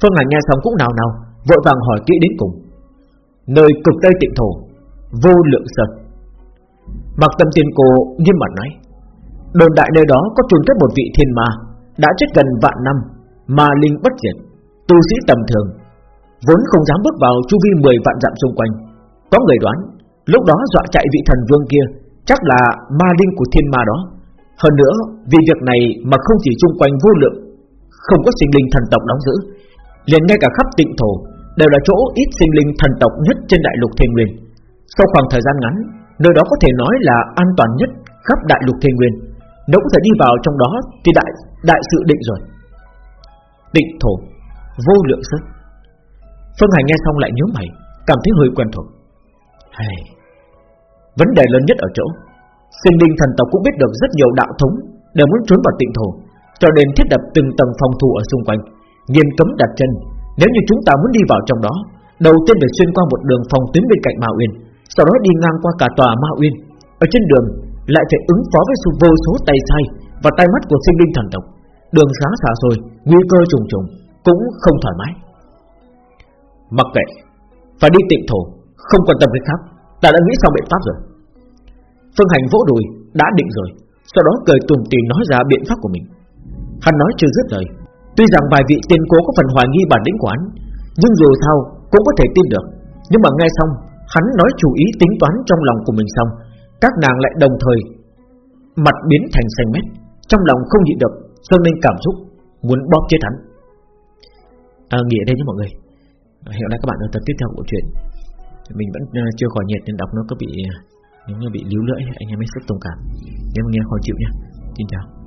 Phương Hành nghe xong cũng nào nào, Vội vàng hỏi kỹ đến cùng. Nơi cực tây tịnh thổ, Vô lượng sơn. Mặc tâm tiên cô nghiêm mặt nói, Đồn đại nơi đó có chôn cất một vị thiên ma đã chết gần vạn năm Mà linh bất diệt Tu sĩ tầm thường Vốn không dám bước vào chu vi 10 vạn dặm xung quanh Có người đoán Lúc đó dọa chạy vị thần vương kia Chắc là ma linh của thiên ma đó Hơn nữa vì việc này mà không chỉ xung quanh vô lượng Không có sinh linh thần tộc đóng giữ liền ngay cả khắp tịnh thổ đều là chỗ ít sinh linh thần tộc nhất trên đại lục thiên nguyên. Sau khoảng thời gian ngắn, nơi đó có thể nói là an toàn nhất khắp đại lục thiên nguyên. Nếu có thể đi vào trong đó thì đại đại sự định rồi. định thổ, vô lượng sức. Phương Hành nghe xong lại nhớ mày, cảm thấy hơi quen thuộc. hey. vấn đề lớn nhất ở chỗ, sinh linh thần tộc cũng biết được rất nhiều đạo thống đều muốn trốn vào tịnh thổ, cho nên thiết lập từng tầng phòng thủ ở xung quanh, nghiêm cấm đặt chân nếu như chúng ta muốn đi vào trong đó Đầu tiên phải xuyên qua một đường phòng tuyến bên cạnh Ma Uyên Sau đó đi ngang qua cả tòa Ma Uyên Ở trên đường lại phải ứng phó với sự vô số tay sai Và tay mắt của sinh linh thần tộc Đường xá xa xôi, Nguy cơ trùng trùng Cũng không thoải mái. Mặc kệ, Phải đi tịnh thổ, Không quan tâm cái khác, Ta đã nghĩ xong biện pháp rồi. Phương Hành vỗ đùi, Đã định rồi, Sau đó cười tùm tìm nói ra biện pháp của mình. Hắn nói chưa dứt lời, Tuy rằng vài vị tiên cố có phần hoài nghi bản lĩnh của hắn, Nhưng dù sao cũng có thể tin được. Nhưng mà nghe xong, Hắn nói chủ ý tính toán trong lòng của mình xong, Các nàng lại đồng thời Mặt biến thành xanh mét, Trong lòng không nhịn được Sơn Minh cảm xúc Muốn bóp chết hắn. À, Nghỉ ở đây nhé mọi người. Hẹn lại các bạn ở tập tiếp theo của chuyện Mình vẫn ờ, chưa khỏi nhiệt nên đọc nó có bị ờ, Nếu như bị líu lưỡi anh em mới sức thông cảm. Nếu mà nghe khó chịu nhé. Xin chào.